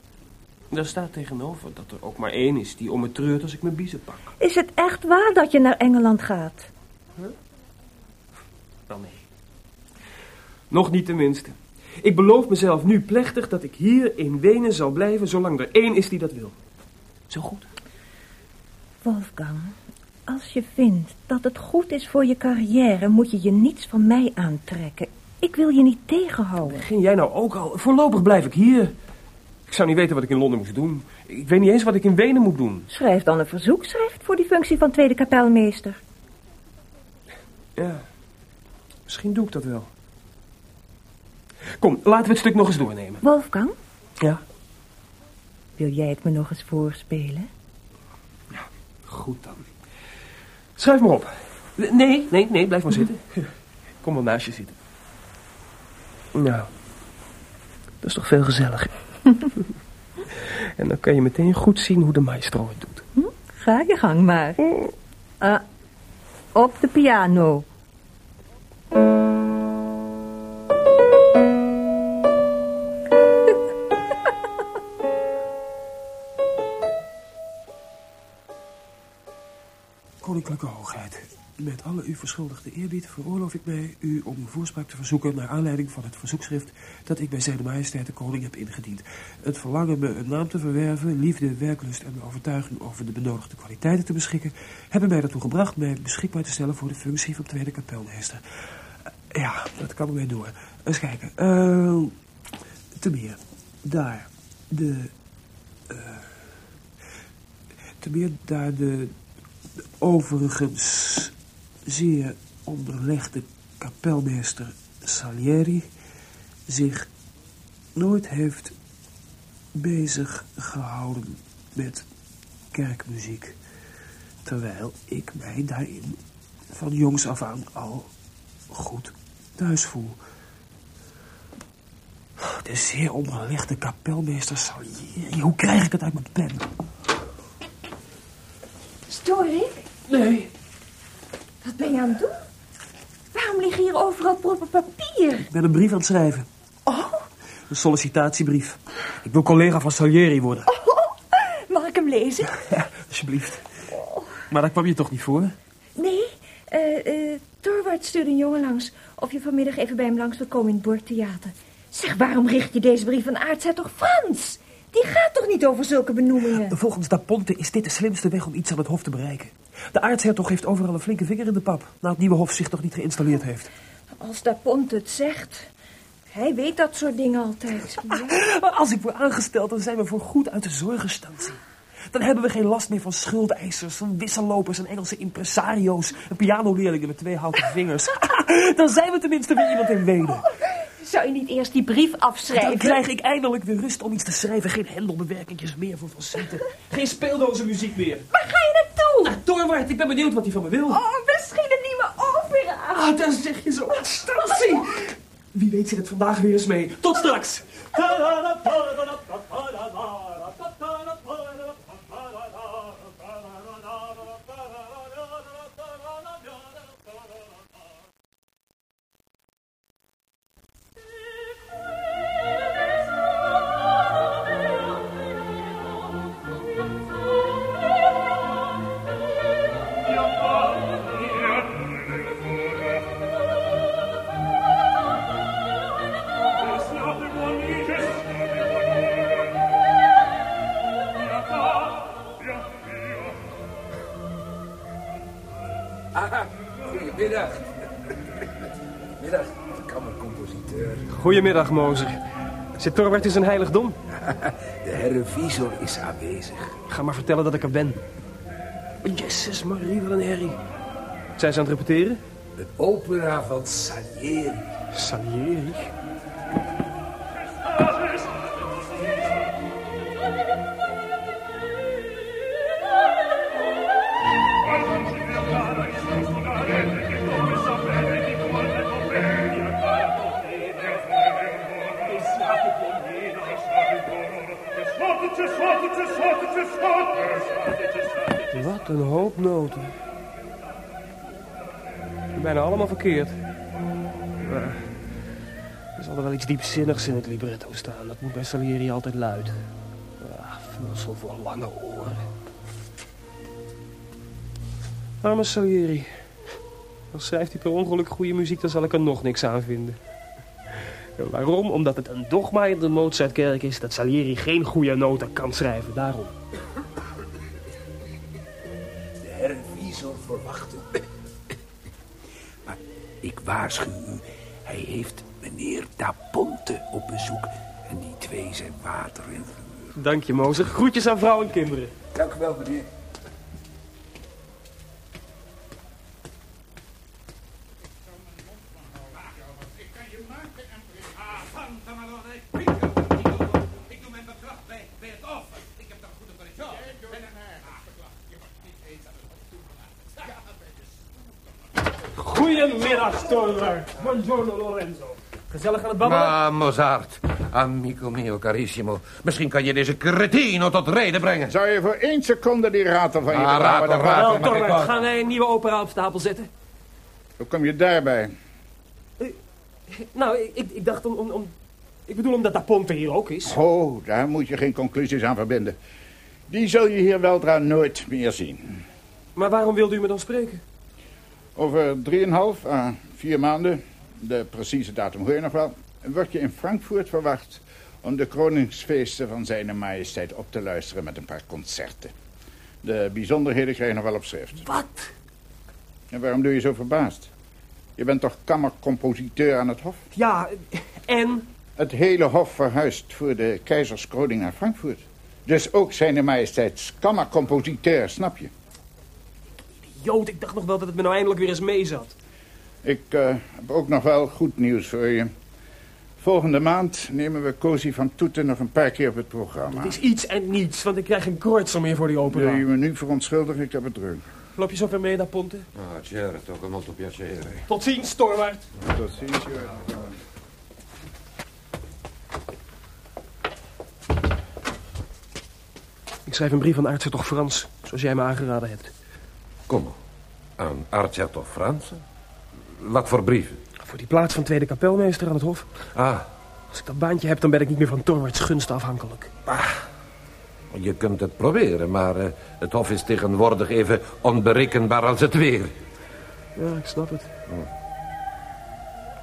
Daar staat tegenover dat er ook maar één is die om me treurt als ik mijn biezen pak. Is het echt waar dat je naar Engeland gaat? Wel nee. Nog niet tenminste. Ik beloof mezelf nu plechtig dat ik hier in Wenen zal blijven zolang er één is die dat wil. Zo goed. Wolfgang, als je vindt dat het goed is voor je carrière... moet je je niets van mij aantrekken. Ik wil je niet tegenhouden. Begin jij nou ook al? Voorlopig blijf ik hier. Ik zou niet weten wat ik in Londen moest doen. Ik weet niet eens wat ik in Wenen moet doen. Schrijf dan een verzoekschrift voor die functie van tweede kapelmeester. Ja, misschien doe ik dat wel. Kom, laten we het stuk nog eens doornemen. Wolfgang, Ja, wil jij het me nog eens voorspelen? goed dan. Schrijf maar op. Nee, nee, nee, blijf maar zitten. Kom wel naast je zitten. Nou, dat is toch veel gezelliger. *laughs* en dan kan je meteen goed zien hoe de maestro het doet. Hm? Ga je gang maar. Ah, op de piano. Koninklijke Hoogheid, met alle u verschuldigde eerbied veroorloof ik mij u om voorspraak te verzoeken naar aanleiding van het verzoekschrift dat ik bij zijn majesteit de koning heb ingediend. Het verlangen me een naam te verwerven, liefde, werklust en de overtuiging over de benodigde kwaliteiten te beschikken, hebben mij ertoe gebracht mij beschikbaar te stellen voor de functie van tweede kapelmeester. Eh, ja, dat kan er mee door. Eens kijken. Eh, te meer. Daar. De... eh, te meer daar de de overigens zeer onderlegde kapelmeester Salieri zich nooit heeft bezig gehouden met kerkmuziek, terwijl ik mij daarin van jongs af aan al goed thuis voel. de zeer onbelichte kapelmeester Salieri. Hoe krijg ik het uit mijn pen? Stoor ik? Nee. Wat ben je aan het doen? Waarom liggen hier overal proppen papier? Ik ben een brief aan het schrijven. Oh, Een sollicitatiebrief. Ik wil collega van Salieri worden. mag ik hem lezen? *laughs* Ja, alsjeblieft. Maar daar kwam je toch niet voor? Nee, eh Torwart stuurde een jongen langs. Of je vanmiddag even bij hem langs wil komen in het Bordtheater. Zeg, waarom richt je deze brief aan aartshertog Frans? Die gaat toch niet over zulke benoemingen? Volgens Da Ponte is dit de slimste weg om iets aan het hof te bereiken. De aartshertog heeft overal een flinke vinger in de pap... na het nieuwe hof zich nog niet geïnstalleerd heeft. Als Da Ponte het zegt. Hij weet dat soort dingen altijd. *laughs* Als ik word aangesteld, dan zijn we voor goed uit de zorgenstantie. Dan hebben we geen last meer van schuldeisers, van wissellopers en Engelse impresario's... en pianoleerlingen met twee houten vingers. *laughs* dan zijn we tenminste weer iemand in Wenen. Zou je niet eerst die brief afschrijven? Dan krijg ik eindelijk de rust om iets te schrijven. Geen hendelbewerkingjes meer voor falsetten. Geen speeldoze muziek meer. Waar ga je naartoe? Naar Torwart, ik ben benieuwd wat hij van me wil. Oh, misschien een nieuwe opera. Ah, dan zeg je zo. Stantie! Wie weet zit het vandaag weer eens mee. Tot straks! Goedemiddag, Mozer. Zit Torwart in zijn heiligdom? *laughs* De herrevisor is aanwezig. Ga maar vertellen dat ik er ben. Jezus Marie, wat een herrie. Zijn ze aan het repeteren? Een opera van Salieri. Salieri? Verkeerd. Maar er zal er wel iets diepzinnigs in het libretto staan. Dat moet bij Salieri altijd luid. Ah, vulsel voor lange oren. Arme Salieri. Als schrijft hij per ongeluk goede muziek, dan zal ik er nog niks aan vinden. Waarom? Omdat het een dogma in de Mozartkerk is dat Salieri geen goede noten kan schrijven. Daarom. Dank je, Mozer. Groetjes aan vrouw en kinderen. Dank u wel, meneer. Ik doe mijn bekracht bij, bij het offer. Ik heb toch een goede positie. Je mag niet eens aan het hof toegelaten. Goedemiddag, Torwart. Buongiorno, Lorenzo. Gezellig aan het babbelen? Maar Mozart, amico mio carissimo. Misschien kan je deze cretino tot reden brengen. Zou je voor één seconde die ratel van je Ah, ik Torwart, wel? gaan wij een nieuwe opera op stapel zetten? Hoe kom je daarbij? Nou, ik, ik, ik dacht om, om, om... Ik bedoel omdat Da Ponte hier ook is. Oh, daar moet je geen conclusies aan verbinden. Die zul je hier weldra nooit meer zien. Maar waarom wilde u me dan spreken? Over drieënhalf à vier maanden, de precieze datum hoor je nog wel, word je in Frankfurt verwacht om de kroningsfeesten van zijn majesteit op te luisteren met een paar concerten. De bijzonderheden krijg je nog wel op schrift. Wat? En waarom doe je zo verbaasd? Je bent toch kammercompositeur aan het hof? Ja, en? Het hele hof verhuist voor de keizerskroning naar Frankfurt. Dus ook zijn majesteits kammercompositeur, snap je? Jood, ik dacht nog wel dat het me nou eindelijk weer eens mee zat. Ik eh, heb ook nog wel goed nieuws voor je. Volgende maand nemen we Cozy van Toeten nog een paar keer op het programma. Het is iets en niets, want ik krijg een kortsel meer voor die opening. Wil je me nu verontschuldig? Ik heb het druk. Loop je zo ver mee naar Ponte? Ah, certo, toch een op piacere. Tot ziens, Stormart. Tot ziens, Jorrit. Ik schrijf een brief aan toch Frans, zoals jij me aangeraden hebt. Kom, aan Aartsertog Frans? Wat voor brieven? Voor die plaats van tweede kapelmeester aan het hof. Ah, Als ik dat baantje heb, dan ben ik niet meer van Torwarts gunst afhankelijk. je kunt het proberen, maar eh, het hof is tegenwoordig even onberekenbaar als het weer. Ja, ik snap het.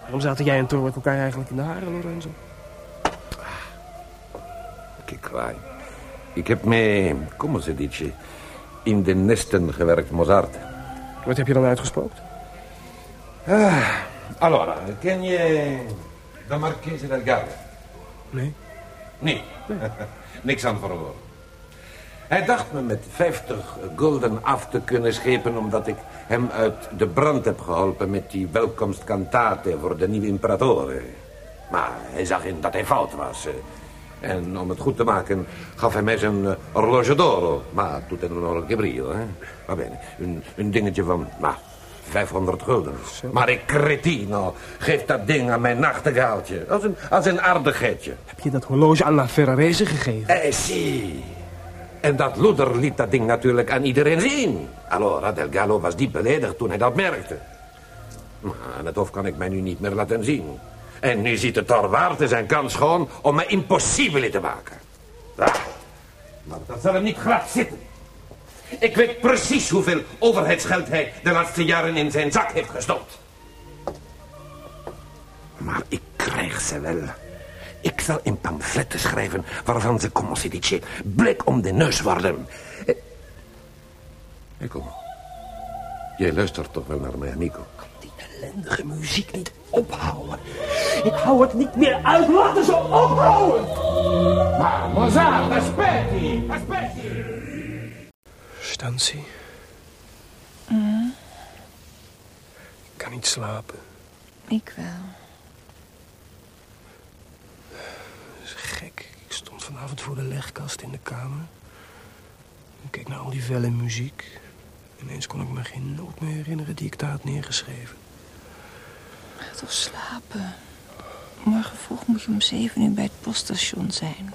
Waarom zaten jij en Torwart elkaar eigenlijk in de haren, Lorenzo? Kijk, waar. Ik heb me, come se dice, in de nesten gewerkt, Mozart. Wat heb je dan uitgesproken? Ah, allora, ken je de Marchese del Gallo? Nee. Nee, *laughs* niks aan verloren. Hij dacht me met 50 gulden af te kunnen schepen... omdat ik hem uit de brand heb geholpen met die welkomstkantate voor de nieuwe imperatore. Maar hij zag in dat hij fout was. eh. En om het goed te maken gaf hij mij zijn eh, horloge d'oro. Maar tutto in un che brio, hè. Va bene, een, een dingetje van, nou, 500 gulden. Maar ik cretino, geef dat ding aan mijn nachtegaaltje. Als een, als een aardigheidje. Heb je dat horloge aan La Ferrarese gegeven? Eh, zie. En dat loeder liet dat ding natuurlijk aan iedereen zien. Allora, Del Gallo was diep beledigd toen hij dat merkte. Maar aan het hof kan ik mij nu niet meer laten zien. En nu ziet het Torwaarte zijn kans gewoon om me impossibele te maken. Ah, maar dat zal hem niet graag zitten. Ik weet precies hoeveel overheidsgeld hij de laatste jaren in zijn zak heeft gestopt. Maar ik krijg ze wel. Ik zal in pamfletten schrijven waarvan ze, como dice, blik om de neus worden. Eh, hey, kom. Jij luistert toch wel naar mij, amico? Die ellendige muziek niet ophouden. Ik hou het niet meer uit. Laten ze ophouden! Ma, Mozart, aspetti, aspetti! Stantie. Ik kan niet slapen. Ik wel. Dat is gek. Ik stond vanavond voor de legkast in de kamer. Ik keek naar al die vellen muziek. Ineens kon ik me geen noot meer herinneren die ik daar had neergeschreven. Ga toch slapen. Morgen vroeg moet je om zeven uur bij het poststation zijn.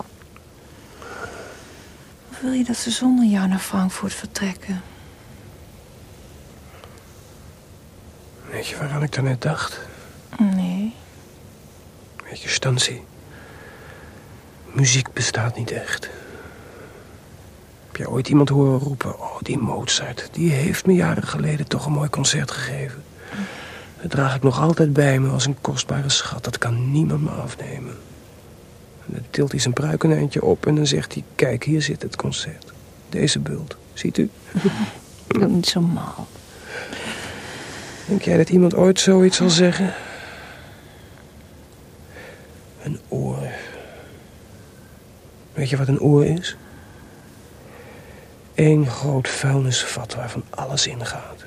Of wil je dat ze zonder jou naar Frankfurt vertrekken? Weet je waaraan ik daarnet dacht? Nee. Weet je, Stancy. Muziek bestaat niet echt. Heb jij ooit iemand horen roepen... Oh, die Mozart, die heeft me jaren geleden toch een mooi concert gegeven. Dat draag ik nog altijd bij me als een kostbare schat. Dat kan niemand me afnemen. En dan tilt hij zijn pruik een eindje op en dan zegt hij... Kijk, hier zit het concert. Deze bult. Ziet u? *laughs* Ik niet zo mal. Denk jij dat iemand ooit zoiets zal zeggen? Een oor. Weet je wat een oor is? Eén groot vuilnisvat waarvan alles ingaat.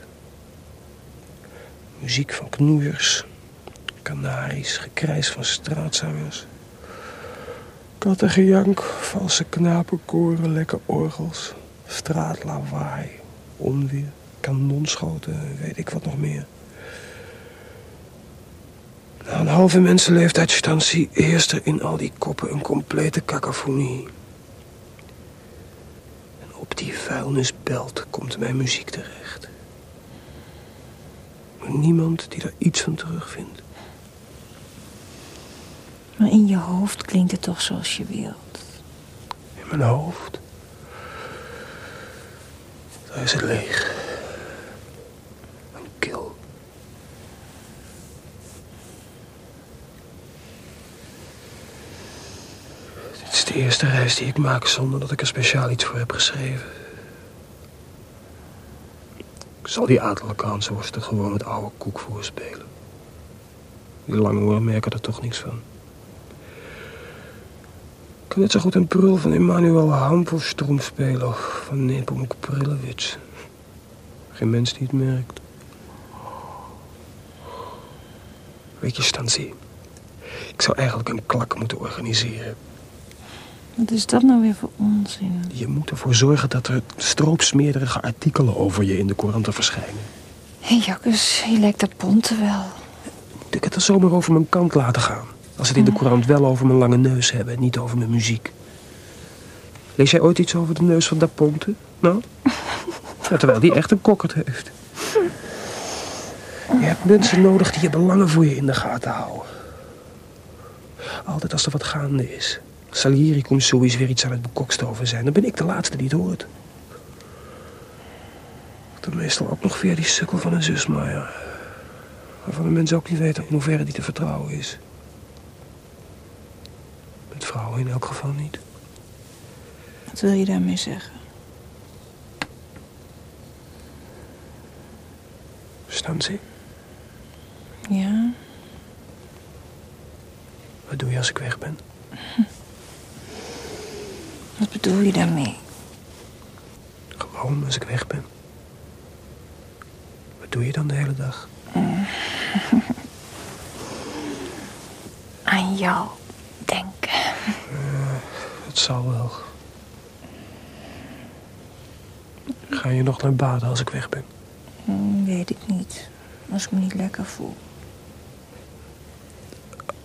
Muziek van knoeiers, kanaries, gekrijs van straatzangers. Kattengejank, valse knapenkoren, lekke orgels, straatlawaai, onweer, kanonschoten, weet ik wat nog meer. Na een halve mensenleeftijdsstantie heerst er in al die koppen een complete cacophonie. En op die vuilnisbelt komt mijn muziek terecht. Maar niemand die er iets van terugvindt. Maar in je hoofd klinkt het toch zoals je wilt. In mijn hoofd. Daar is het leeg. En kil. Dit is de eerste reis die ik maak zonder dat ik er speciaal iets voor heb geschreven. Ik zal die adellijke Hansworsten gewoon het oude koek voorspelen. Die hoor merken er toch niks van. Ik kan net zo goed een prul van Emanuel Hampelstrom spelen of van Nepomuk Prillewitz. Geen mens die het merkt. Weet je, Stanzi, ik zou eigenlijk een klak moeten organiseren. Wat is dat nou weer voor onzin? Je moet ervoor zorgen dat er stroopsmeerderige artikelen over je in de couranten verschijnen. Hé, Jakkes, je lijkt dat ponte wel. Moet ik het er zomaar over mijn kant laten gaan? Als ze het in de courant wel over mijn lange neus hebben en niet over mijn muziek. Lees jij ooit iets over de neus van Da Ponte? Nou? Terwijl die echt een kokkerd heeft. Je hebt mensen nodig die je belangen voor je in de gaten houden. Altijd als er wat gaande is. Salieri komt sowieso weer iets aan het bekokstoven zijn. Dan ben ik de laatste die het hoort. Dan meestal ook nog via die sukkel van een zus, maar ja. Waarvan de mensen ook niet weten in hoeverre die te vertrouwen is. Met vrouwen in elk geval niet. Wat wil je daarmee zeggen? Staan ze? Ja? Wat doe je als ik weg ben? *laughs* Wat bedoel je daarmee? Gewoon als ik weg ben. Wat doe je dan de hele dag? *laughs* Aan jou denken. Het zal wel. Ga je nog naar baden als ik weg ben? Hm, weet ik niet. Als ik me niet lekker voel.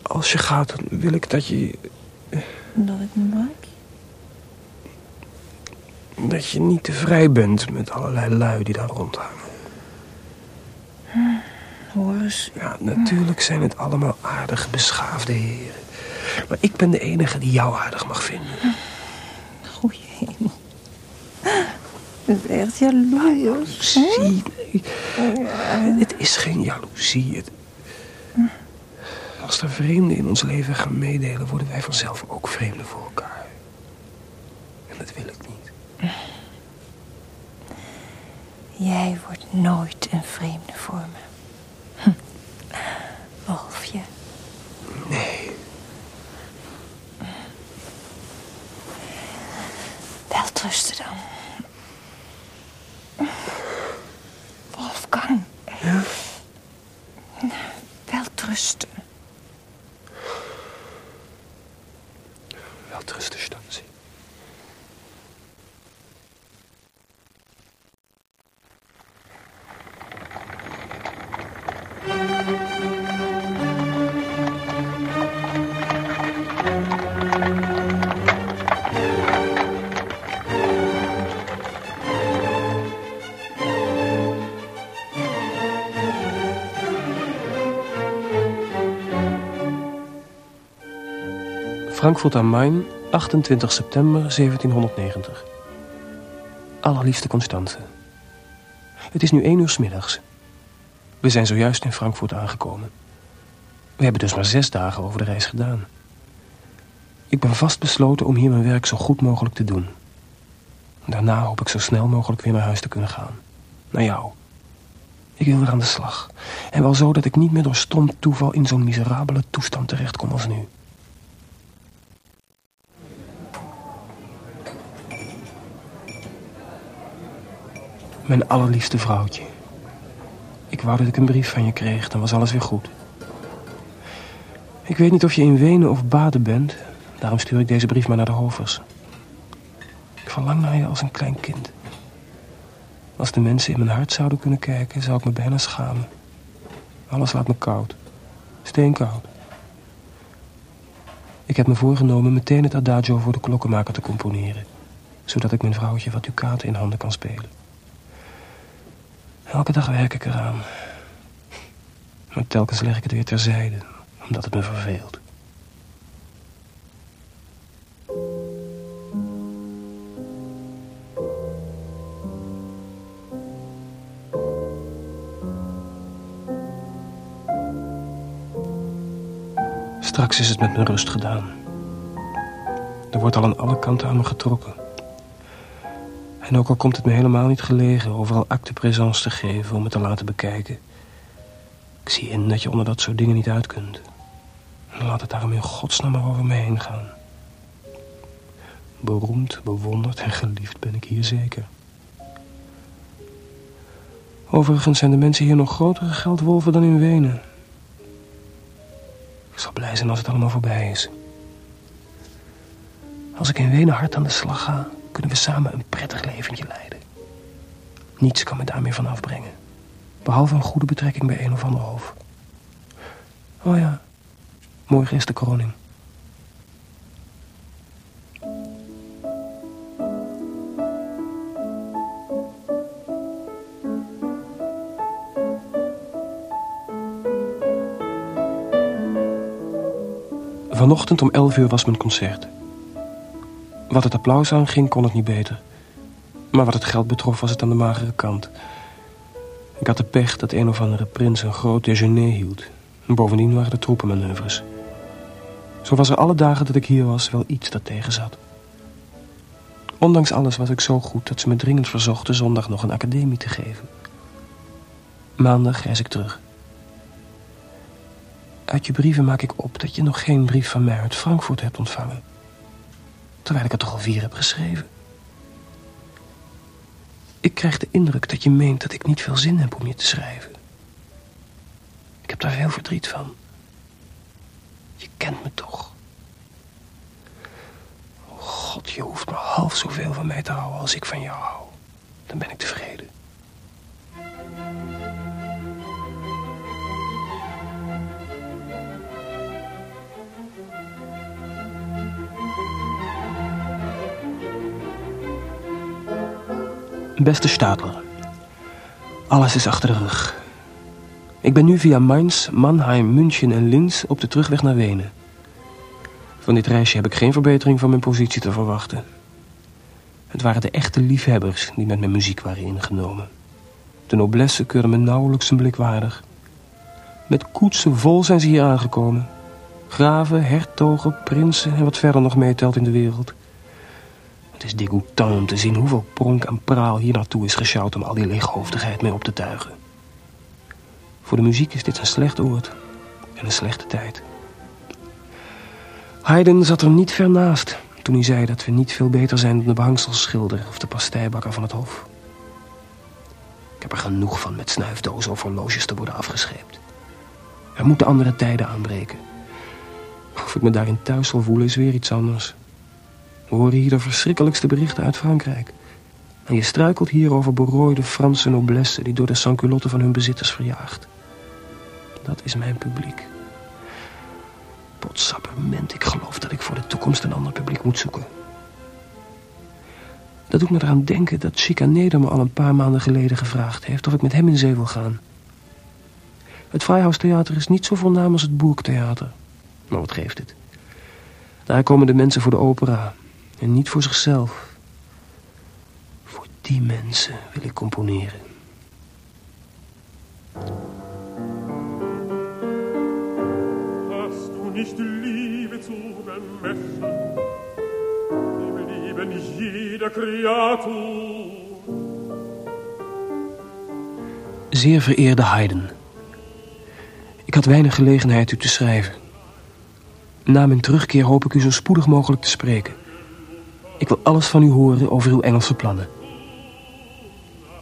Als je gaat, dan wil ik dat je... Dat ik me maak? dat je niet te vrij bent met allerlei lui die daar rondhangen. Hoor eens. Ja, natuurlijk zijn het allemaal aardige, beschaafde heren. Maar ik ben de enige die jou aardig mag vinden. Goeie hemel. Je bent echt jaloers. hè? Jaloezie, nee. Het is geen jaloezie. Het... Als er vreemden in ons leven gaan meedelen... worden wij vanzelf ook vreemden voor elkaar. En dat wil ik niet. Jij wordt nooit een vreemde voor me. Frankfurt am Main, 28 september 1790. Allerliefste Constance. Het is nu één uur 's middags. We zijn zojuist in Frankfurt aangekomen. We hebben dus maar zes dagen over de reis gedaan. Ik ben vastbesloten om hier mijn werk zo goed mogelijk te doen. Daarna hoop ik zo snel mogelijk weer naar huis te kunnen gaan. Naar jou. Ik wil weer aan de slag. En wel zo dat ik niet meer door stom toeval in zo'n miserabele toestand terechtkom als nu. Mijn allerliefste vrouwtje. Ik wou dat ik een brief van je kreeg, dan was alles weer goed. Ik weet niet of je in Wenen of Baden bent. Daarom stuur ik deze brief maar naar de hovers. Ik verlang naar je als een klein kind. Als de mensen in mijn hart zouden kunnen kijken, zou ik me bijna schamen. Alles laat me koud. Steenkoud. Ik heb me voorgenomen meteen het adagio voor de klokkenmaker te componeren. Zodat ik mijn vrouwtje wat ducaten in handen kan spelen. Elke dag werk ik eraan. Maar telkens leg ik het weer terzijde, omdat het me verveelt. Straks is het met mijn rust gedaan. Er wordt al aan alle kanten aan me getrokken. En ook al komt het me helemaal niet gelegen overal acte présence te geven om het te laten bekijken. Ik zie in dat je onder dat soort dingen niet uit kunt. Laat het daarom in godsnaam maar over me heen gaan. Beroemd, bewonderd en geliefd ben ik hier zeker. Overigens zijn de mensen hier nog grotere geldwolven dan in Wenen. Ik zal blij zijn als het allemaal voorbij is. Als ik in Wenen hard aan de slag ga, kunnen we samen een prettig leventje leiden. Niets kan me daar meer van afbrengen. Behalve een goede betrekking bij een of ander hoofd. Oh ja, morgen is de kroning. Vanochtend om 11 uur was mijn concert. Wat het applaus aanging, kon het niet beter. Maar wat het geld betrof, was het aan de magere kant. Ik had de pech dat een of andere prins een groot déjeuner hield. En bovendien waren er troepenmanoeuvres. Zo was er alle dagen dat ik hier was wel iets dat tegen zat. Ondanks alles was ik zo goed dat ze me dringend verzochten zondag nog een academie te geven. Maandag reis ik terug. Uit je brieven maak ik op dat je nog geen brief van mij uit Frankfurt hebt ontvangen. Terwijl ik er toch al vier heb geschreven. Ik krijg de indruk dat je meent dat ik niet veel zin heb om je te schrijven. Ik heb daar veel verdriet van. Je kent me toch. Oh God, je hoeft maar half zoveel van mij te houden als ik van jou hou. Dan ben ik tevreden. Beste Stadler. Alles is achter de rug. Ik ben nu via Mainz, Mannheim, München en Linz op de terugweg naar Wenen. Van dit reisje heb ik geen verbetering van mijn positie te verwachten. Het waren de echte liefhebbers die met mijn muziek waren ingenomen. De noblesse keurde me nauwelijks een blik waardig. Met koetsen vol zijn ze hier aangekomen. Graven, hertogen, prinsen en wat verder nog meetelt in de wereld. Is dégoûtant om te zien hoeveel pronk en praal hier naartoe is gesjouwd om al die leeghoofdigheid mee op te tuigen. Voor de muziek is dit een slecht oord en een slechte tijd. Haydn zat er niet ver naast toen hij zei dat we niet veel beter zijn dan de behangselschilder of de pasteibakker van het hof. Ik heb er genoeg van met snuifdozen of horloges te worden afgescheept. Er moeten andere tijden aanbreken. Of ik me daarin thuis zal voelen is weer iets anders. We horen hier de verschrikkelijkste berichten uit Frankrijk. En je struikelt hier over berooide Franse noblesse... die door de sanculotten van hun bezitters verjaagd. Dat is mijn publiek. Potsapperment, ik geloof dat ik voor de toekomst een ander publiek moet zoeken. Dat doet me eraan denken dat Chicaneder me al een paar maanden geleden gevraagd heeft... of ik met hem in zee wil gaan. Het Vrijhaustheater is niet zo voornaam als het Boerktheater. Maar wat geeft het? Daar komen de mensen voor de opera... En niet voor zichzelf. Voor die mensen wil ik componeren. Hast du nicht Liebe zu bemessen, jeder Kreatur? Zeer vereerde Haydn. Ik had weinig gelegenheid u te schrijven. Na mijn terugkeer hoop ik u zo spoedig mogelijk te spreken. Ik wil alles van u horen over uw Engelse plannen.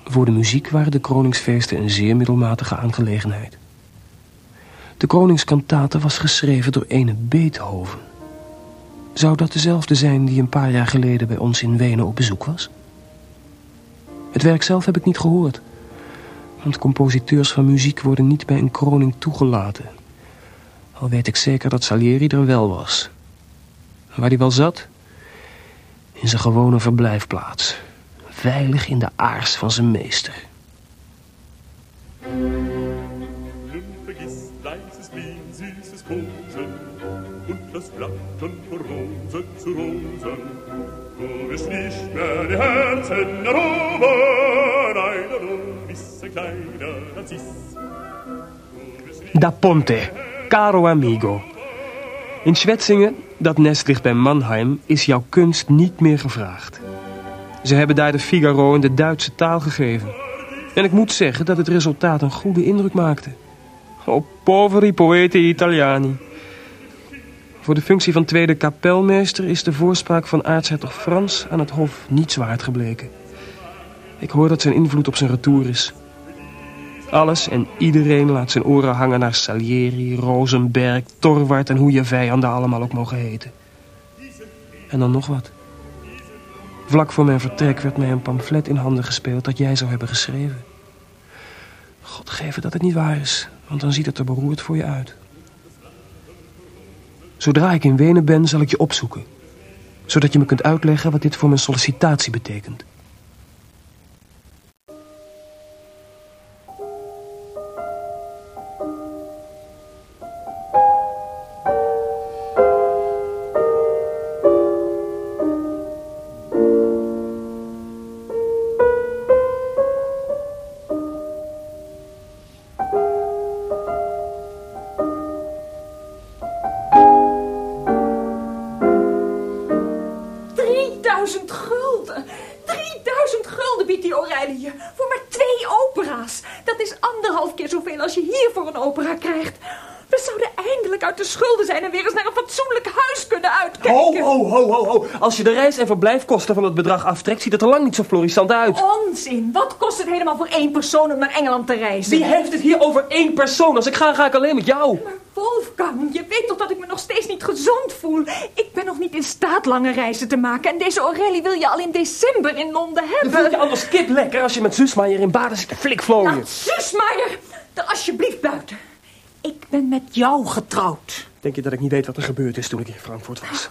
Voor de muziek waren de kroningsfeesten een zeer middelmatige aangelegenheid. De koningskantate was geschreven door ene Beethoven. Zou dat dezelfde zijn die een paar jaar geleden bij ons in Wenen op bezoek was? Het werk zelf heb ik niet gehoord. Want compositeurs van muziek worden niet bij een kroning toegelaten. Al weet ik zeker dat Salieri er wel was. Waar hij wel zat, in zijn gewone verblijfplaats. Veilig in de aars van zijn meester. Da Ponte, caro amigo. In Schwetzingen, dat nest ligt bij Mannheim, is jouw kunst niet meer gevraagd. Ze hebben daar de Figaro in de Duitse taal gegeven. En ik moet zeggen dat het resultaat een goede indruk maakte. Oh, poveri poeti Italiani. Voor de functie van tweede kapelmeester is de voorspraak van aartshertog Frans aan het hof niet zwaard gebleken. Ik hoor dat zijn invloed op zijn retour is. Alles en iedereen laat zijn oren hangen naar Salieri, Rosenberg, Torwart en hoe je vijanden allemaal ook mogen heten. En dan nog wat. Vlak voor mijn vertrek werd mij een pamflet in handen gespeeld dat jij zou hebben geschreven. God geven dat het niet waar is, want dan ziet het er beroerd voor je uit. Zodra ik in Wenen ben, zal ik je opzoeken. Zodat je me kunt uitleggen wat dit voor mijn sollicitatie betekent. Als je de reis- en verblijfkosten van het bedrag aftrekt, ziet het er lang niet zo florissant uit. Onzin. Wat kost het helemaal voor één persoon om naar Engeland te reizen? Wie heeft het hier over één persoon? Als ik ga, ga ik alleen met jou. Wolfgang, je weet toch dat ik me nog steeds niet gezond voel? Ik ben nog niet in staat lange reizen te maken. En deze Aurélie wil je al in december in Londen Dan hebben. voel je anders kip lekker als je met Zusmaier in baden zit te flikvlooien. Nou, Zusmaier, er alsjeblieft buiten. Ik ben met jou getrouwd. Denk je dat ik niet weet wat er gebeurd is toen ik in Frankfurt was?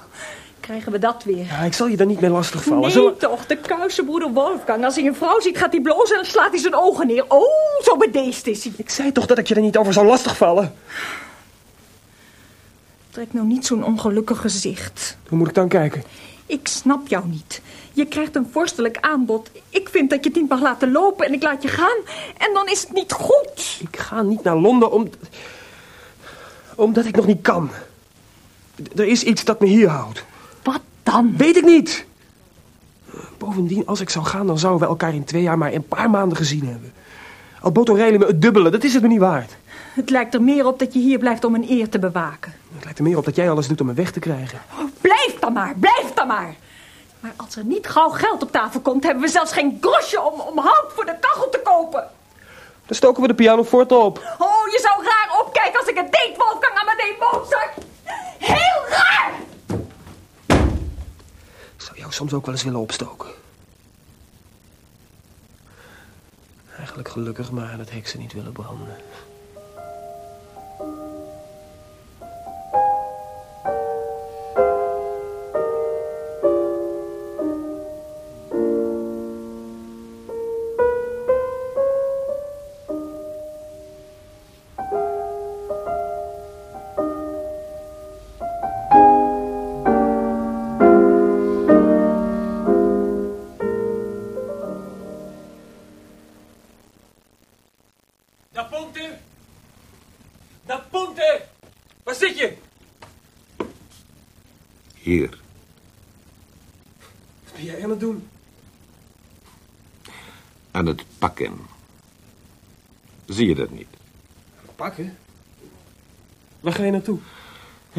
Krijgen we dat weer? Ja, ik zal je daar niet mee lastigvallen. Nee Zullen- toch, de kuise broeder Wolfgang. Als hij een vrouw ziet, gaat hij blozen en slaat hij zijn ogen neer. Oh, zo bedeesd is hij. Ik zei toch dat ik je er niet over zou lastigvallen? Trek nou niet zo'n ongelukkig gezicht. Hoe moet ik dan kijken? Ik snap jou niet. Je krijgt een vorstelijk aanbod. Ik vind dat je het niet mag laten lopen en ik laat je gaan. En dan is het niet goed. Ik ga niet naar Londen om... omdat ik nog niet kan. D- Er is iets dat me hier houdt. Dan? Weet ik niet. Bovendien, als ik zou gaan, dan zouden we elkaar in twee jaar maar een paar maanden gezien hebben. Al bood me het dubbele, dat is het me niet waard. Het lijkt er meer op dat je hier blijft om een eer te bewaken. Het lijkt er meer op dat jij alles doet om me weg te krijgen. Oh, blijf dan maar, blijf dan maar. Maar als er niet gauw geld op tafel komt, hebben we zelfs geen grosje om, om hout voor de kachel te kopen. Dan stoken we de pianoforte op. Oh, je zou raar opkijken als ik het deed, Wolfgang Amadee Mozart. Heel raar! Ik zou jou soms ook wel eens willen opstoken. Eigenlijk gelukkig maar het heksen niet willen branden.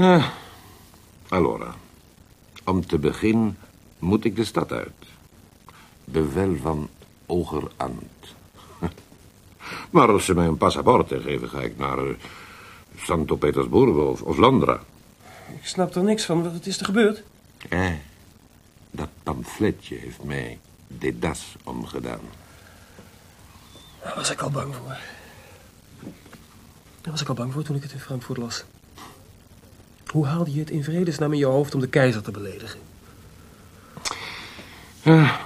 Ah, allora. Om te beginnen moet ik de stad uit. Bevel van Ogerand. *laughs* Maar als ze mij een passaporte geven, ga ik naar eh, Santo Petersburgo of, of Londra. Ik snap er niks van. Wat is er gebeurd? Eh, dat pamfletje heeft mij de das omgedaan. Daar was ik al bang voor. Daar was ik al bang voor toen ik het in Frankfurt las. Hoe haalde je het in vredesnaam in je hoofd om de keizer te beledigen? Ah,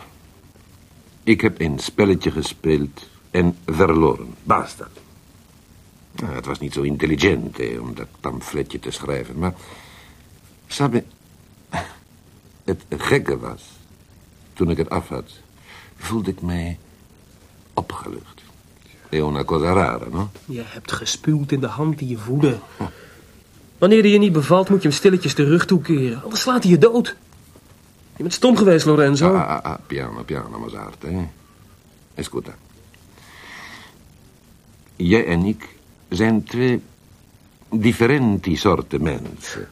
ik heb een spelletje gespeeld en verloren. Basta. Nou, het was niet zo intelligent hè, om dat pamfletje te schrijven, maar... Sabe, het gekke was, toen ik het af had, voelde ik mij opgelucht. Una cosa rara, no? Je hebt gespuwd in de hand die je voedde. Wanneer die je niet bevalt, moet je hem stilletjes de rug toekeren. Anders slaat hij je dood. Je bent stom geweest, Lorenzo. Ah, ah, ah, piano, piano, Mozart, hè. Escuta. Jij en ik zijn twee differenti soorten mensen.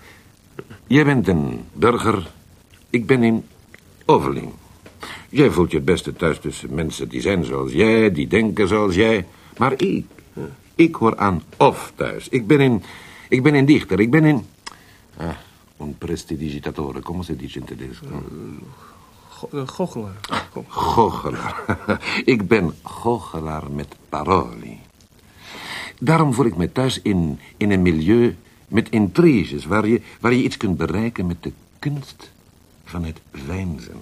Jij bent een burger, ik ben een overling. Jij voelt je het beste thuis tussen mensen die zijn zoals jij, die denken zoals jij. Maar ik, ik hoor aan of thuis. Ik ben een, ik ben een dichter, ik ben een... Ah, un prestidigitatore, come si dice in tedesco? Eh, goochelaar. Goochelaar. *laughs* ik ben goochelaar met paroli. Daarom voel ik me thuis in, in een milieu met intriges... Waar je, waar je iets kunt bereiken met de kunst van het veinzen.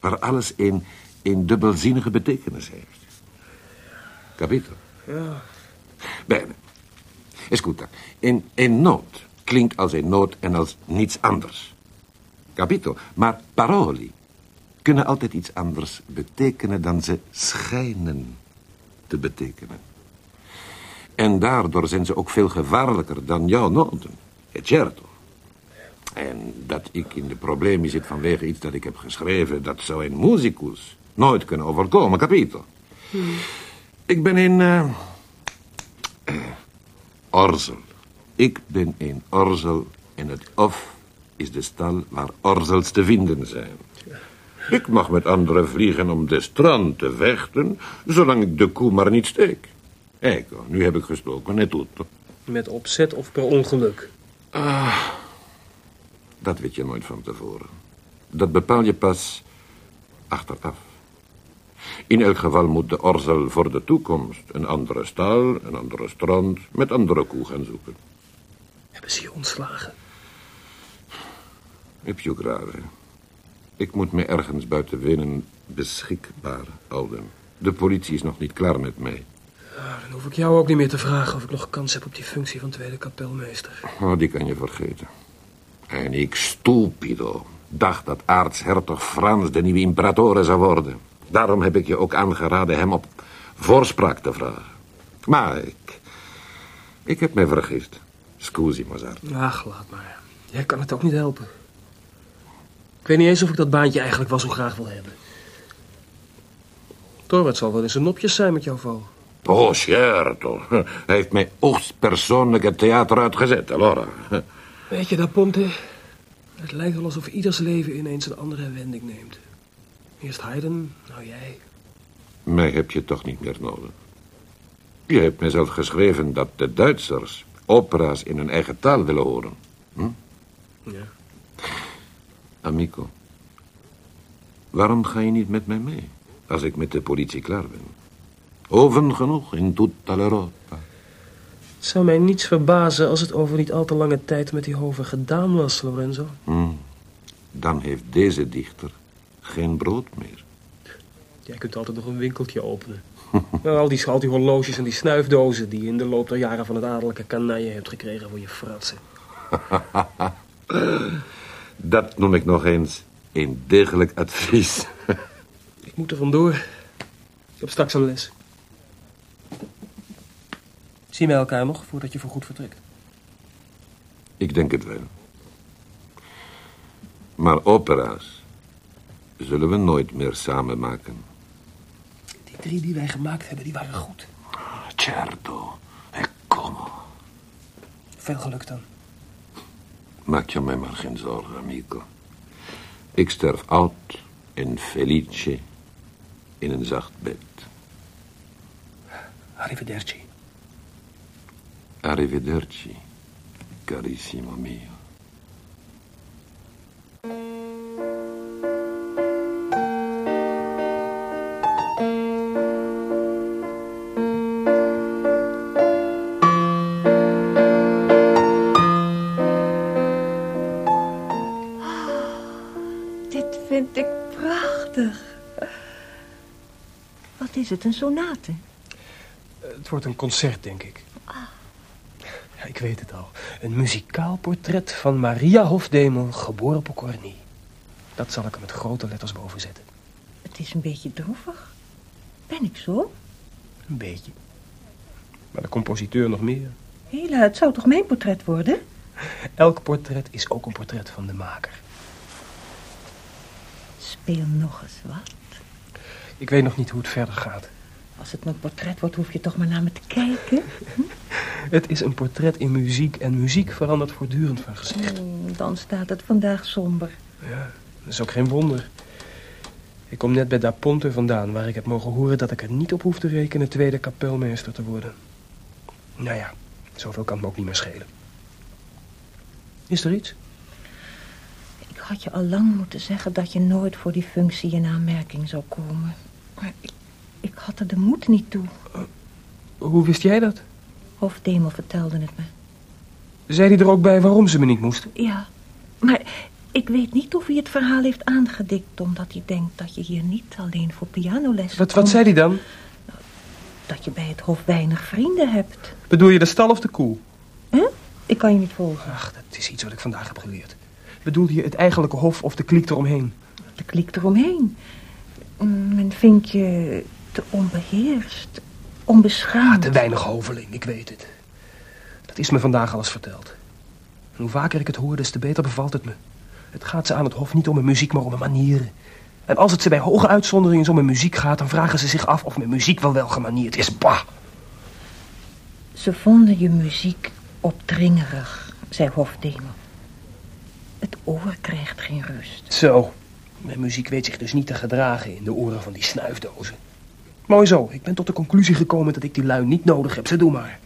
Waar alles een, een dubbelzinnige betekenis heeft. Capito? Ja. Bene. Escuta, een, een noot klinkt als een noot en als niets anders. Capito? Maar paroli kunnen altijd iets anders betekenen dan ze schijnen te betekenen. En daardoor zijn ze ook veel gevaarlijker dan jouw noten. E certo. En dat ik in de problemen zit vanwege iets dat ik heb geschreven... dat zou een musicus nooit kunnen overkomen, capito? Ik ben een... eh, eh, orzel. Ik ben een orzel en het of is de stal waar orzels te vinden zijn. Ik mag met anderen vliegen om de strand te vechten, zolang ik de koe maar niet steek. Ecco, nu heb ik gesproken, net. Met opzet of per ongeluk? Ah, dat weet je nooit van tevoren. Dat bepaal je pas achteraf. In elk geval moet de orzel voor de toekomst een andere stal, een andere strand, met andere koe gaan zoeken. Hebben ze je ontslagen? Heb je? Ik moet me ergens buiten Wenen beschikbaar houden. De politie is nog niet klaar met mij. Ja, dan hoef ik jou ook niet meer te vragen of ik nog kans heb op die functie van tweede kapelmeester. Oh, die kan je vergeten. En ik, stupido, dacht dat aartshertog Frans de nieuwe imperatore zou worden. Daarom heb ik je ook aangeraden hem op voorspraak te vragen. Maar ik... Ik heb mij vergist. Scusi, Mozart. Ach, laat maar. Jij kan het ook niet helpen. Ik weet niet eens of ik dat baantje eigenlijk wel zo graag wil hebben. Torwart zal wel eens een nopjes zijn met jouw val. Oh, certo. Hij heeft mij oogstpersoonlijk het theater uitgezet, allora. Weet je dat, Ponte? Het lijkt wel alsof ieders leven ineens een andere wending neemt. Eerst Haydn, nou jij. Mij heb je toch niet meer nodig. Je hebt mij zelf geschreven dat de Duitsers opera's in hun eigen taal willen horen. Hm? Ja. Amico, waarom ga je niet met mij mee als ik met de politie klaar ben? Oven genoeg in tutta l'Europa. Het zou mij niets verbazen als het over niet al te lange tijd met die hoven gedaan was, Lorenzo. Hm. Dan heeft deze dichter geen brood meer. Jij kunt altijd nog een winkeltje openen. *laughs* Nou, al, die, al die horloges en die snuifdozen die je in de loop der jaren van het adellijke kanaille hebt gekregen voor je fratsen. *laughs* Dat noem ik nog eens een degelijk advies. *laughs* Ik moet er vandoor. Ik heb straks een les. Zien wij elkaar nog voordat je voorgoed vertrekt? Ik denk het wel. Maar opera's zullen we nooit meer samen maken. Die drie die wij gemaakt hebben, die waren goed. Certo, e come. Veel geluk dan. Maak je mij maar geen zorgen, amico. Ik sterf oud en felice in een zacht bed. Arrivederci. Arrivederci, carissimo mio. Is het, een sonate? Het wordt een concert, denk ik. Ja, ik weet het al. Een muzikaal portret van Maria Hofdemel, geboren Pocorni. Dat zal ik er met grote letters boven zetten. Het is een beetje droevig. Ben ik zo? Een beetje. Maar de compositeur nog meer. Hela, het zou toch mijn portret worden? Elk portret is ook een portret van de maker. Speel nog eens wat. Ik weet nog niet hoe het verder gaat. Als het mijn portret wordt, hoef je toch maar naar me te kijken. *laughs* Het is een portret in muziek en muziek verandert voortdurend van gezicht. Hmm, dan staat het vandaag somber. Ja, dat is ook geen wonder. Ik kom net bij Da Ponte vandaan, waar ik heb mogen horen dat ik er niet op hoef te rekenen tweede kapelmeester te worden. Nou ja, zoveel kan me ook niet meer schelen. Is er iets? Ik had je al lang moeten zeggen dat je nooit voor die functie in aanmerking zou komen. Maar ik, ik had er de moed niet toe. Hoe wist jij dat? Hofdemel vertelde het me. Zei hij er ook bij waarom ze me niet moesten? Ja, maar ik weet niet of hij het verhaal heeft aangedikt... omdat hij denkt dat je hier niet alleen voor pianoles Wat, wat zei hij dan? Dat je bij het hof weinig vrienden hebt. Bedoel je de stal of de koe? Huh? Ik kan je niet volgen. Ach, dat is iets wat ik vandaag heb geleerd. Bedoelde je het eigenlijke hof of de kliek eromheen? De kliek eromheen. Men vindt je te onbeheerst, onbeschaamd. Ah, te weinig hoveling, ik weet het. Dat is me vandaag alles verteld. En hoe vaker ik het hoor, des te beter bevalt het me. Het gaat ze aan het hof niet om mijn muziek, maar om mijn manieren. En als het ze bij hoge uitzonderingen zo met muziek gaat... dan vragen ze zich af of mijn muziek wel wel gemanierd is. Bah! Ze vonden je muziek opdringerig, zei Hofdingen. Het oor krijgt geen rust. Zo. Mijn muziek weet zich dus niet te gedragen in de oren van die snuifdozen. Mooi zo. Ik ben tot de conclusie gekomen dat ik die lui niet nodig heb. Ze doen maar.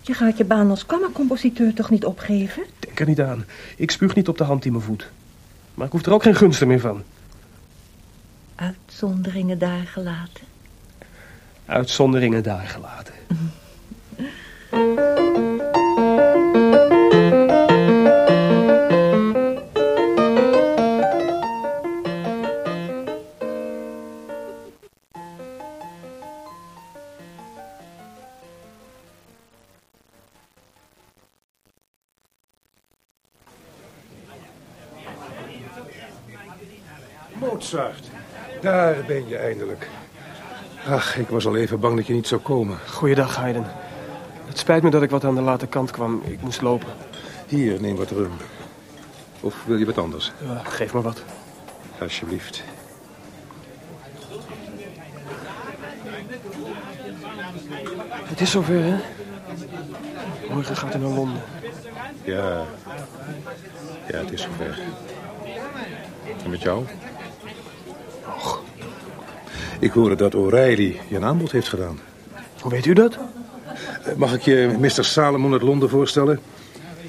Je gaat je baan als kammercompositeur toch niet opgeven? Denk er niet aan. Ik spuug niet op de hand die me voedt. Maar ik hoef er ook geen gunsten meer van. Uitzonderingen daar gelaten. Uitzonderingen daar gelaten. *laughs* Mozart, daar ben je eindelijk. Ach, ik was al even bang dat je niet zou komen. Goeiedag, Haydn. Het spijt me dat ik wat aan de late kant kwam. Ik moest lopen. Hier, neem wat rum. Of wil je wat anders? Ja, geef me wat. Alsjeblieft. Het is zover, hè? Morgen gaat hij naar Londen. Ja. Ja, het is zover. En met jou? Och. Ik hoorde dat O'Reilly je een aanbod heeft gedaan. Hoe weet u dat? Eh, Mag ik je Mr. Salomon uit Londen voorstellen?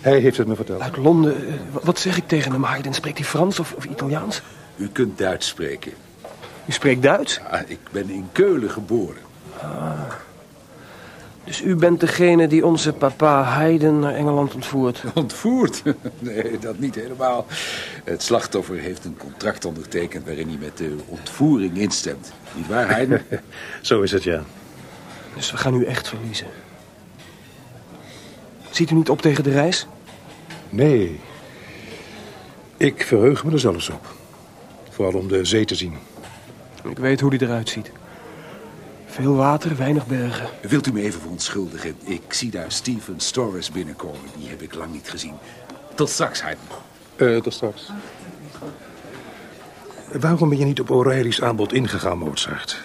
Hij heeft het me verteld. Uit Londen? eh, wa- Wat zeg ik tegen hem, Haydn? Spreekt hij Frans of, of Italiaans? U kunt Duits spreken. U spreekt Duits? Ja, ik ben in Keulen geboren. Dus u bent degene die onze papa Haydn naar Engeland ontvoert? *laughs* Ontvoerd? *laughs* Nee, dat niet helemaal. Het slachtoffer heeft een contract ondertekend waarin hij met de ontvoering instemt. Niet waar, Heiden? *laughs* Zo is het, ja. Dus we gaan u echt verliezen. Ziet u niet op tegen de reis? Nee. Ik verheug me er zelfs op. Vooral om de zee te zien. Ik weet hoe die eruit ziet. Veel water, weinig bergen. Wilt u me even verontschuldigen? Ik zie daar Steven Storrs binnenkomen. Die heb ik lang niet gezien. Tot straks, Heiden. Eh, tot straks. Waarom ben je niet op O'Reilly's aanbod ingegaan, Mozart?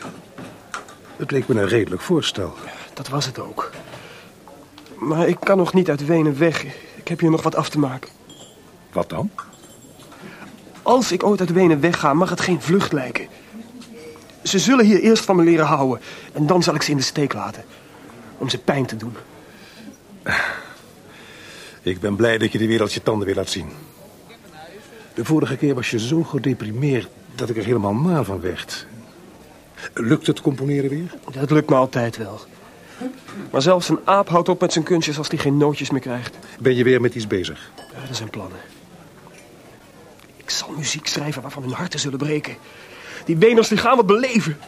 Het leek me een redelijk voorstel. Dat was het ook. Maar ik kan nog niet uit Wenen weg. Ik heb hier nog wat af te maken. Wat dan? Als ik ooit uit Wenen wegga, mag het geen vlucht lijken. Ze zullen hier eerst van me leren houden. En dan zal ik ze in de steek laten. Om ze pijn te doen. Ik ben blij dat je de wereld je tanden weer laat zien. De vorige keer was je zo gedeprimeerd dat ik er helemaal na van werd. Lukt het componeren weer? Dat lukt me altijd wel. Maar zelfs een aap houdt op met zijn kunstjes als hij geen nootjes meer krijgt. Ben je weer met iets bezig? Ja, dat zijn plannen. Ik zal muziek schrijven waarvan hun harten zullen breken. Die Weners die gaan wat beleven.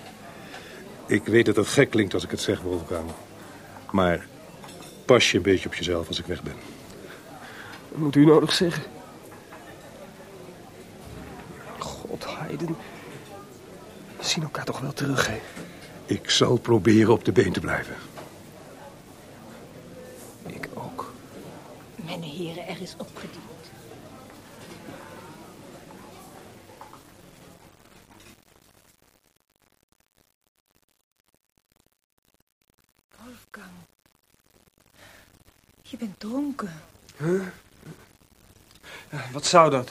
Ik weet dat het gek klinkt als ik het zeg, Wolfgang. Maar pas je een beetje op jezelf als ik weg ben. Wat moet u nodig zeggen? God, Haydn. We zien elkaar toch wel terug, hè? Ik zal proberen op de been te blijven. Ik ook. Mijn heren, er is opgediend. Wolfgang. Je bent dronken. Huh? Ja, wat zou dat?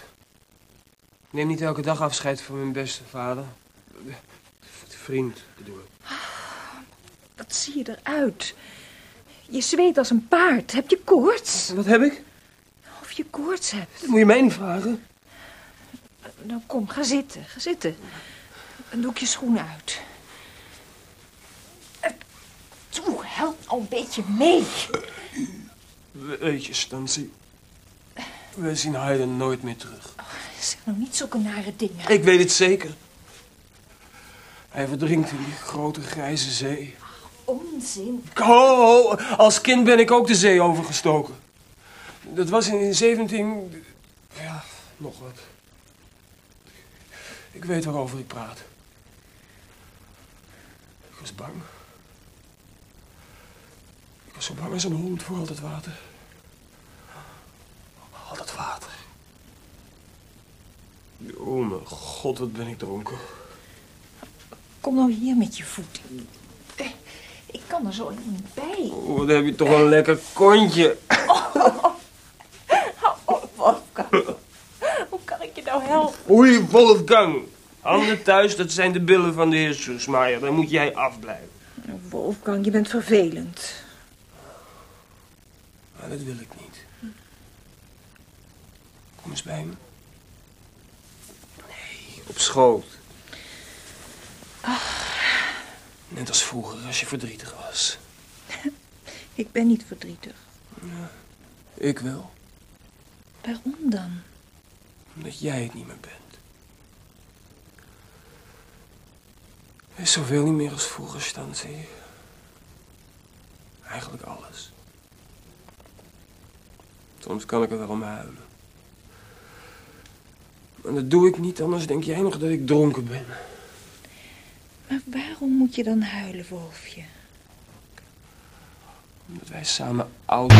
Ik neem niet elke dag afscheid van mijn beste vader. Vriend, bedoel ik. Wat zie je eruit? Je zweet als een paard. Heb je koorts? Wat heb ik? Of je koorts hebt? Dat moet je mij niet vragen. Nou, kom, ga zitten. Ga zitten. Dan doe ik je schoenen uit. Eh, Toe, help nou een beetje mee. Weet je, Stancy. We zien Haydn nooit meer terug. Zeg nou niet zulke nare dingen. Ik weet het zeker. Hij verdrinkt in die grote grijze zee. Onzin. Oh, als kind ben ik ook de zee overgestoken. Dat was in 17... Ja, nog wat. Ik weet waarover ik praat. Ik was bang. Zo bang als een hond voor al dat water. Al dat water. Oh mijn god, wat ben ik dronken. Kom nou hier met je voet. Eh, Ik kan er zo niet bij. Oh, wat heb je toch een lekker kontje. Wolfgang, hoe kan ik je nou helpen? Oei, Wolfgang. Handen thuis, dat zijn de billen van de heer Soesmaier. Daar moet jij afblijven. Wolfgang, je bent vervelend. Maar dat wil ik niet. Kom eens bij me. Nee, op schoot. Net als vroeger, als je verdrietig was. *laughs* Ik ben niet verdrietig. Ik wel, Waarom dan? omdat jij het niet meer bent. Er is zoveel niet meer als vroeger, Stanzi. Eigenlijk alles. Soms kan ik er wel om huilen. Maar dat doe ik niet, anders denk jij nog dat ik dronken ben. Maar waarom moet je dan huilen, Wolfje? Omdat wij samen oud...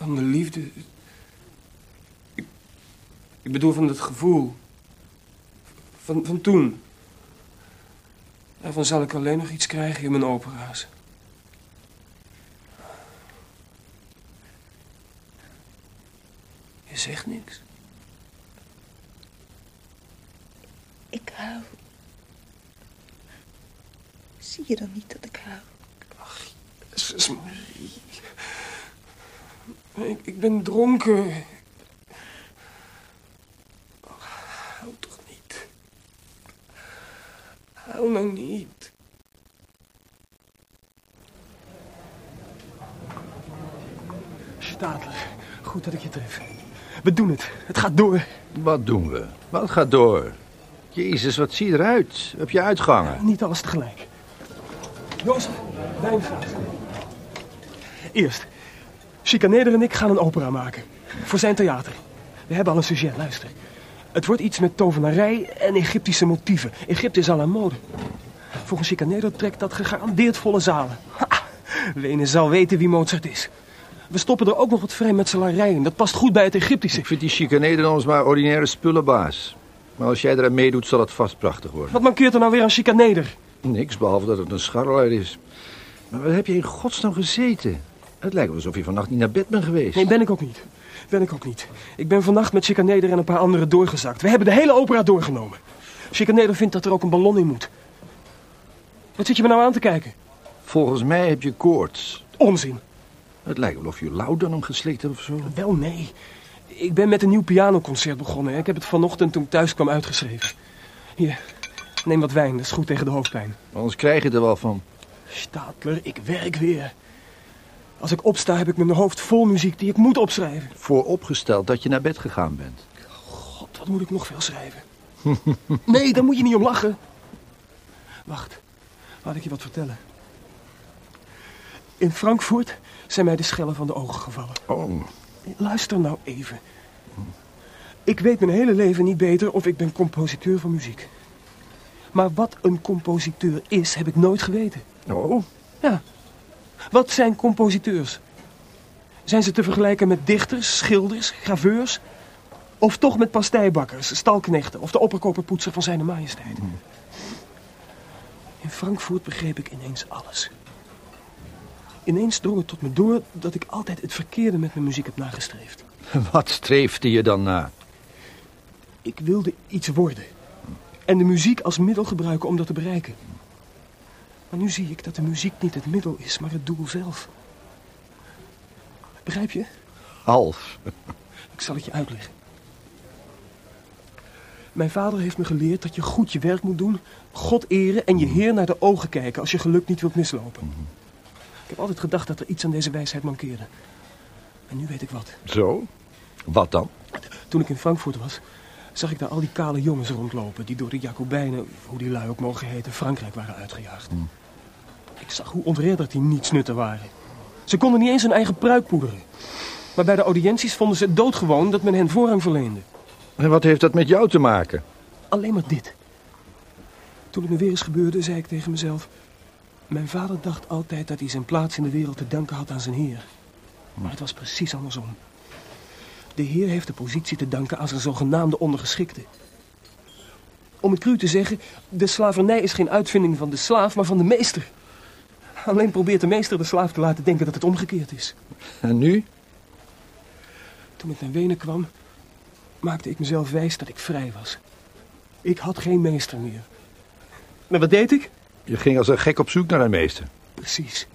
Van de liefde. Ik, ik bedoel van het gevoel. Van, van toen. Daarvan zal ik alleen nog iets krijgen in mijn opera's. Je zegt niks. Ik huil. Zie je dan niet dat ik huil? Jezus Marie. Ik, ik ben dronken. Huil toch niet. Huil nou niet. Stadler, goed dat ik je tref. We doen het. Het gaat door. Wat doen we? Wat gaat door? Jezus, wat zie je eruit? Heb je uitgangen? Niet alles tegelijk. Jozef, Wijngaard. Eerst, Chicaneder en ik gaan een opera maken. Voor zijn theater. We hebben al een sujet, luister. Het wordt iets met tovenarij en Egyptische motieven. Egypte is al aan mode. Volgens Chicaneder trekt dat gegarandeerd volle zalen. Ha, Wenen zal weten wie Mozart is. We stoppen er ook nog wat vrijmetselarij in. Dat past goed bij het Egyptische. Ik vind die chicaneer ons maar ordinaire spullenbaas. Maar als jij eraan meedoet, zal het vast prachtig worden. Wat mankeert er nou weer aan Chicaneder? Niks, behalve dat het een scharrelaar is. Maar waar heb je in godsnaam gezeten? Het lijkt wel alsof je vannacht niet naar bed bent geweest. Nee, ben ik ook niet. Ben ik ook niet. Ik ben vannacht met Chicaneder en een paar anderen doorgezakt. We hebben de hele opera doorgenomen. Chicaneder vindt dat er ook een ballon in moet. Wat zit je me nou aan te kijken? Volgens mij heb je koorts. Onzin. Het lijkt wel of je laudanum geslikt hebt of zo. Wel, nee. Ik ben met een nieuw pianoconcert begonnen. Ik heb het vanochtend toen ik thuis kwam uitgeschreven. Hier, neem wat wijn. Dat is goed tegen de hoofdpijn. Anders krijg je er wel van. Stadler, ik werk weer. Als ik opsta heb ik mijn hoofd vol muziek die ik moet opschrijven. Vooropgesteld dat je naar bed gegaan bent. God, wat moet ik nog veel schrijven? *laughs* Nee, daar moet je niet om lachen. Wacht, laat ik je wat vertellen. In Frankfurt zijn mij de schellen van de ogen gevallen. Oh. Luister nou even. Ik weet mijn hele leven niet beter of ik ben compositeur van muziek. Maar wat een compositeur is, heb ik nooit geweten. Oh? Ja. Wat zijn compositeurs? Zijn ze te vergelijken met dichters, schilders, graveurs? Of toch met pasteibakkers, stalknechten of de opperkoperpoetser van zijn majesteit? In Frankfurt begreep ik ineens alles. Ineens drong het tot me door dat ik altijd het verkeerde met mijn muziek heb nagestreefd. *laughs* Wat streefde je dan na? Ik wilde iets worden. En de muziek als middel gebruiken om dat te bereiken. Maar nu zie ik dat de muziek niet het middel is, maar het doel zelf. Begrijp je? Half. *laughs* Ik zal het je uitleggen. Mijn vader heeft me geleerd dat je goed je werk moet doen, God eren en je Heer naar de ogen kijken als je geluk niet wilt mislopen. Ik heb altijd gedacht dat er iets aan deze wijsheid mankeerde. En nu weet ik wat. Zo? Wat dan? Toen ik in Frankfurt was, zag ik daar al die kale jongens rondlopen... die door de Jacobijnen, hoe die lui ook mogen heten, Frankrijk waren uitgejaagd. Ik zag hoe ontredderd die nietsnutten waren. Ze konden niet eens hun eigen pruik poederen. Maar bij de audiënties vonden ze het doodgewoon dat men hen voorrang verleende. En wat heeft dat met jou te maken? Alleen maar dit. Toen het me weer eens gebeurde, zei ik tegen mezelf... Mijn vader dacht altijd dat hij zijn plaats in de wereld te danken had aan zijn heer. Maar het was precies andersom. De heer heeft de positie te danken aan zijn zogenaamde ondergeschikte. Om het cru te zeggen, de slavernij is geen uitvinding van de slaaf, maar van de meester. Alleen probeert de meester de slaaf te laten denken dat het omgekeerd is. En nu? Toen ik naar Wenen kwam, maakte ik mezelf wijs dat ik vrij was. Ik had geen meester meer. En wat deed ik? Je ging als een gek op zoek naar een meester. Precies.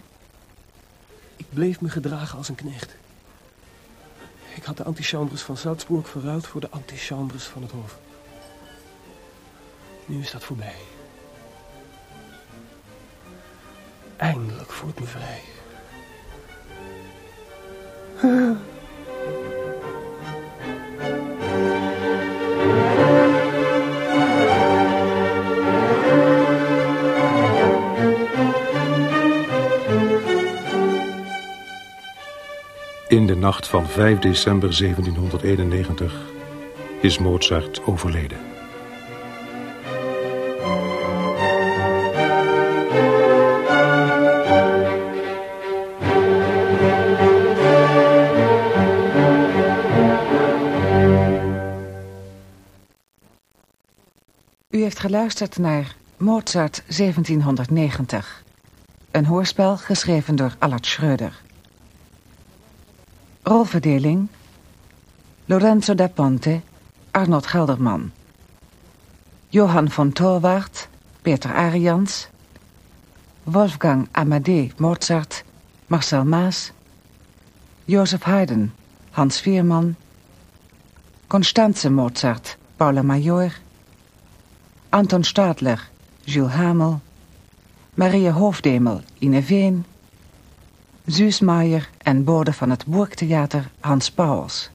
Ik bleef me gedragen als een knecht. Ik had de antichambres van Salzburg verruild voor de antichambres van het Hof. Nu is dat voorbij. Eindelijk voel ik me vrij. In de nacht van 5 december 1791 is Mozart overleden. U heeft geluisterd naar Mozart 1790. Een hoorspel geschreven door Allard Schreuder. Rolverdeling Lorenzo da Ponte, Arnold Gelderman. Johan van Torwaard, Peter Arians. Wolfgang Amadee Mozart, Marcel Maas. Jozef Haydn, Hans Vierman. Constance Mozart, Paula Major. Anton Stadler, Jules Hamel. Maria Hoofdemel, Ine Veen. Suus Maier en bode van het Burgtheater Hans Pauwels.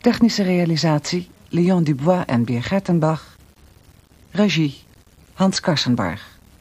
Technische realisatie Leon Dubois en Beer Gertenbach. Regie Hans Karsenbarg.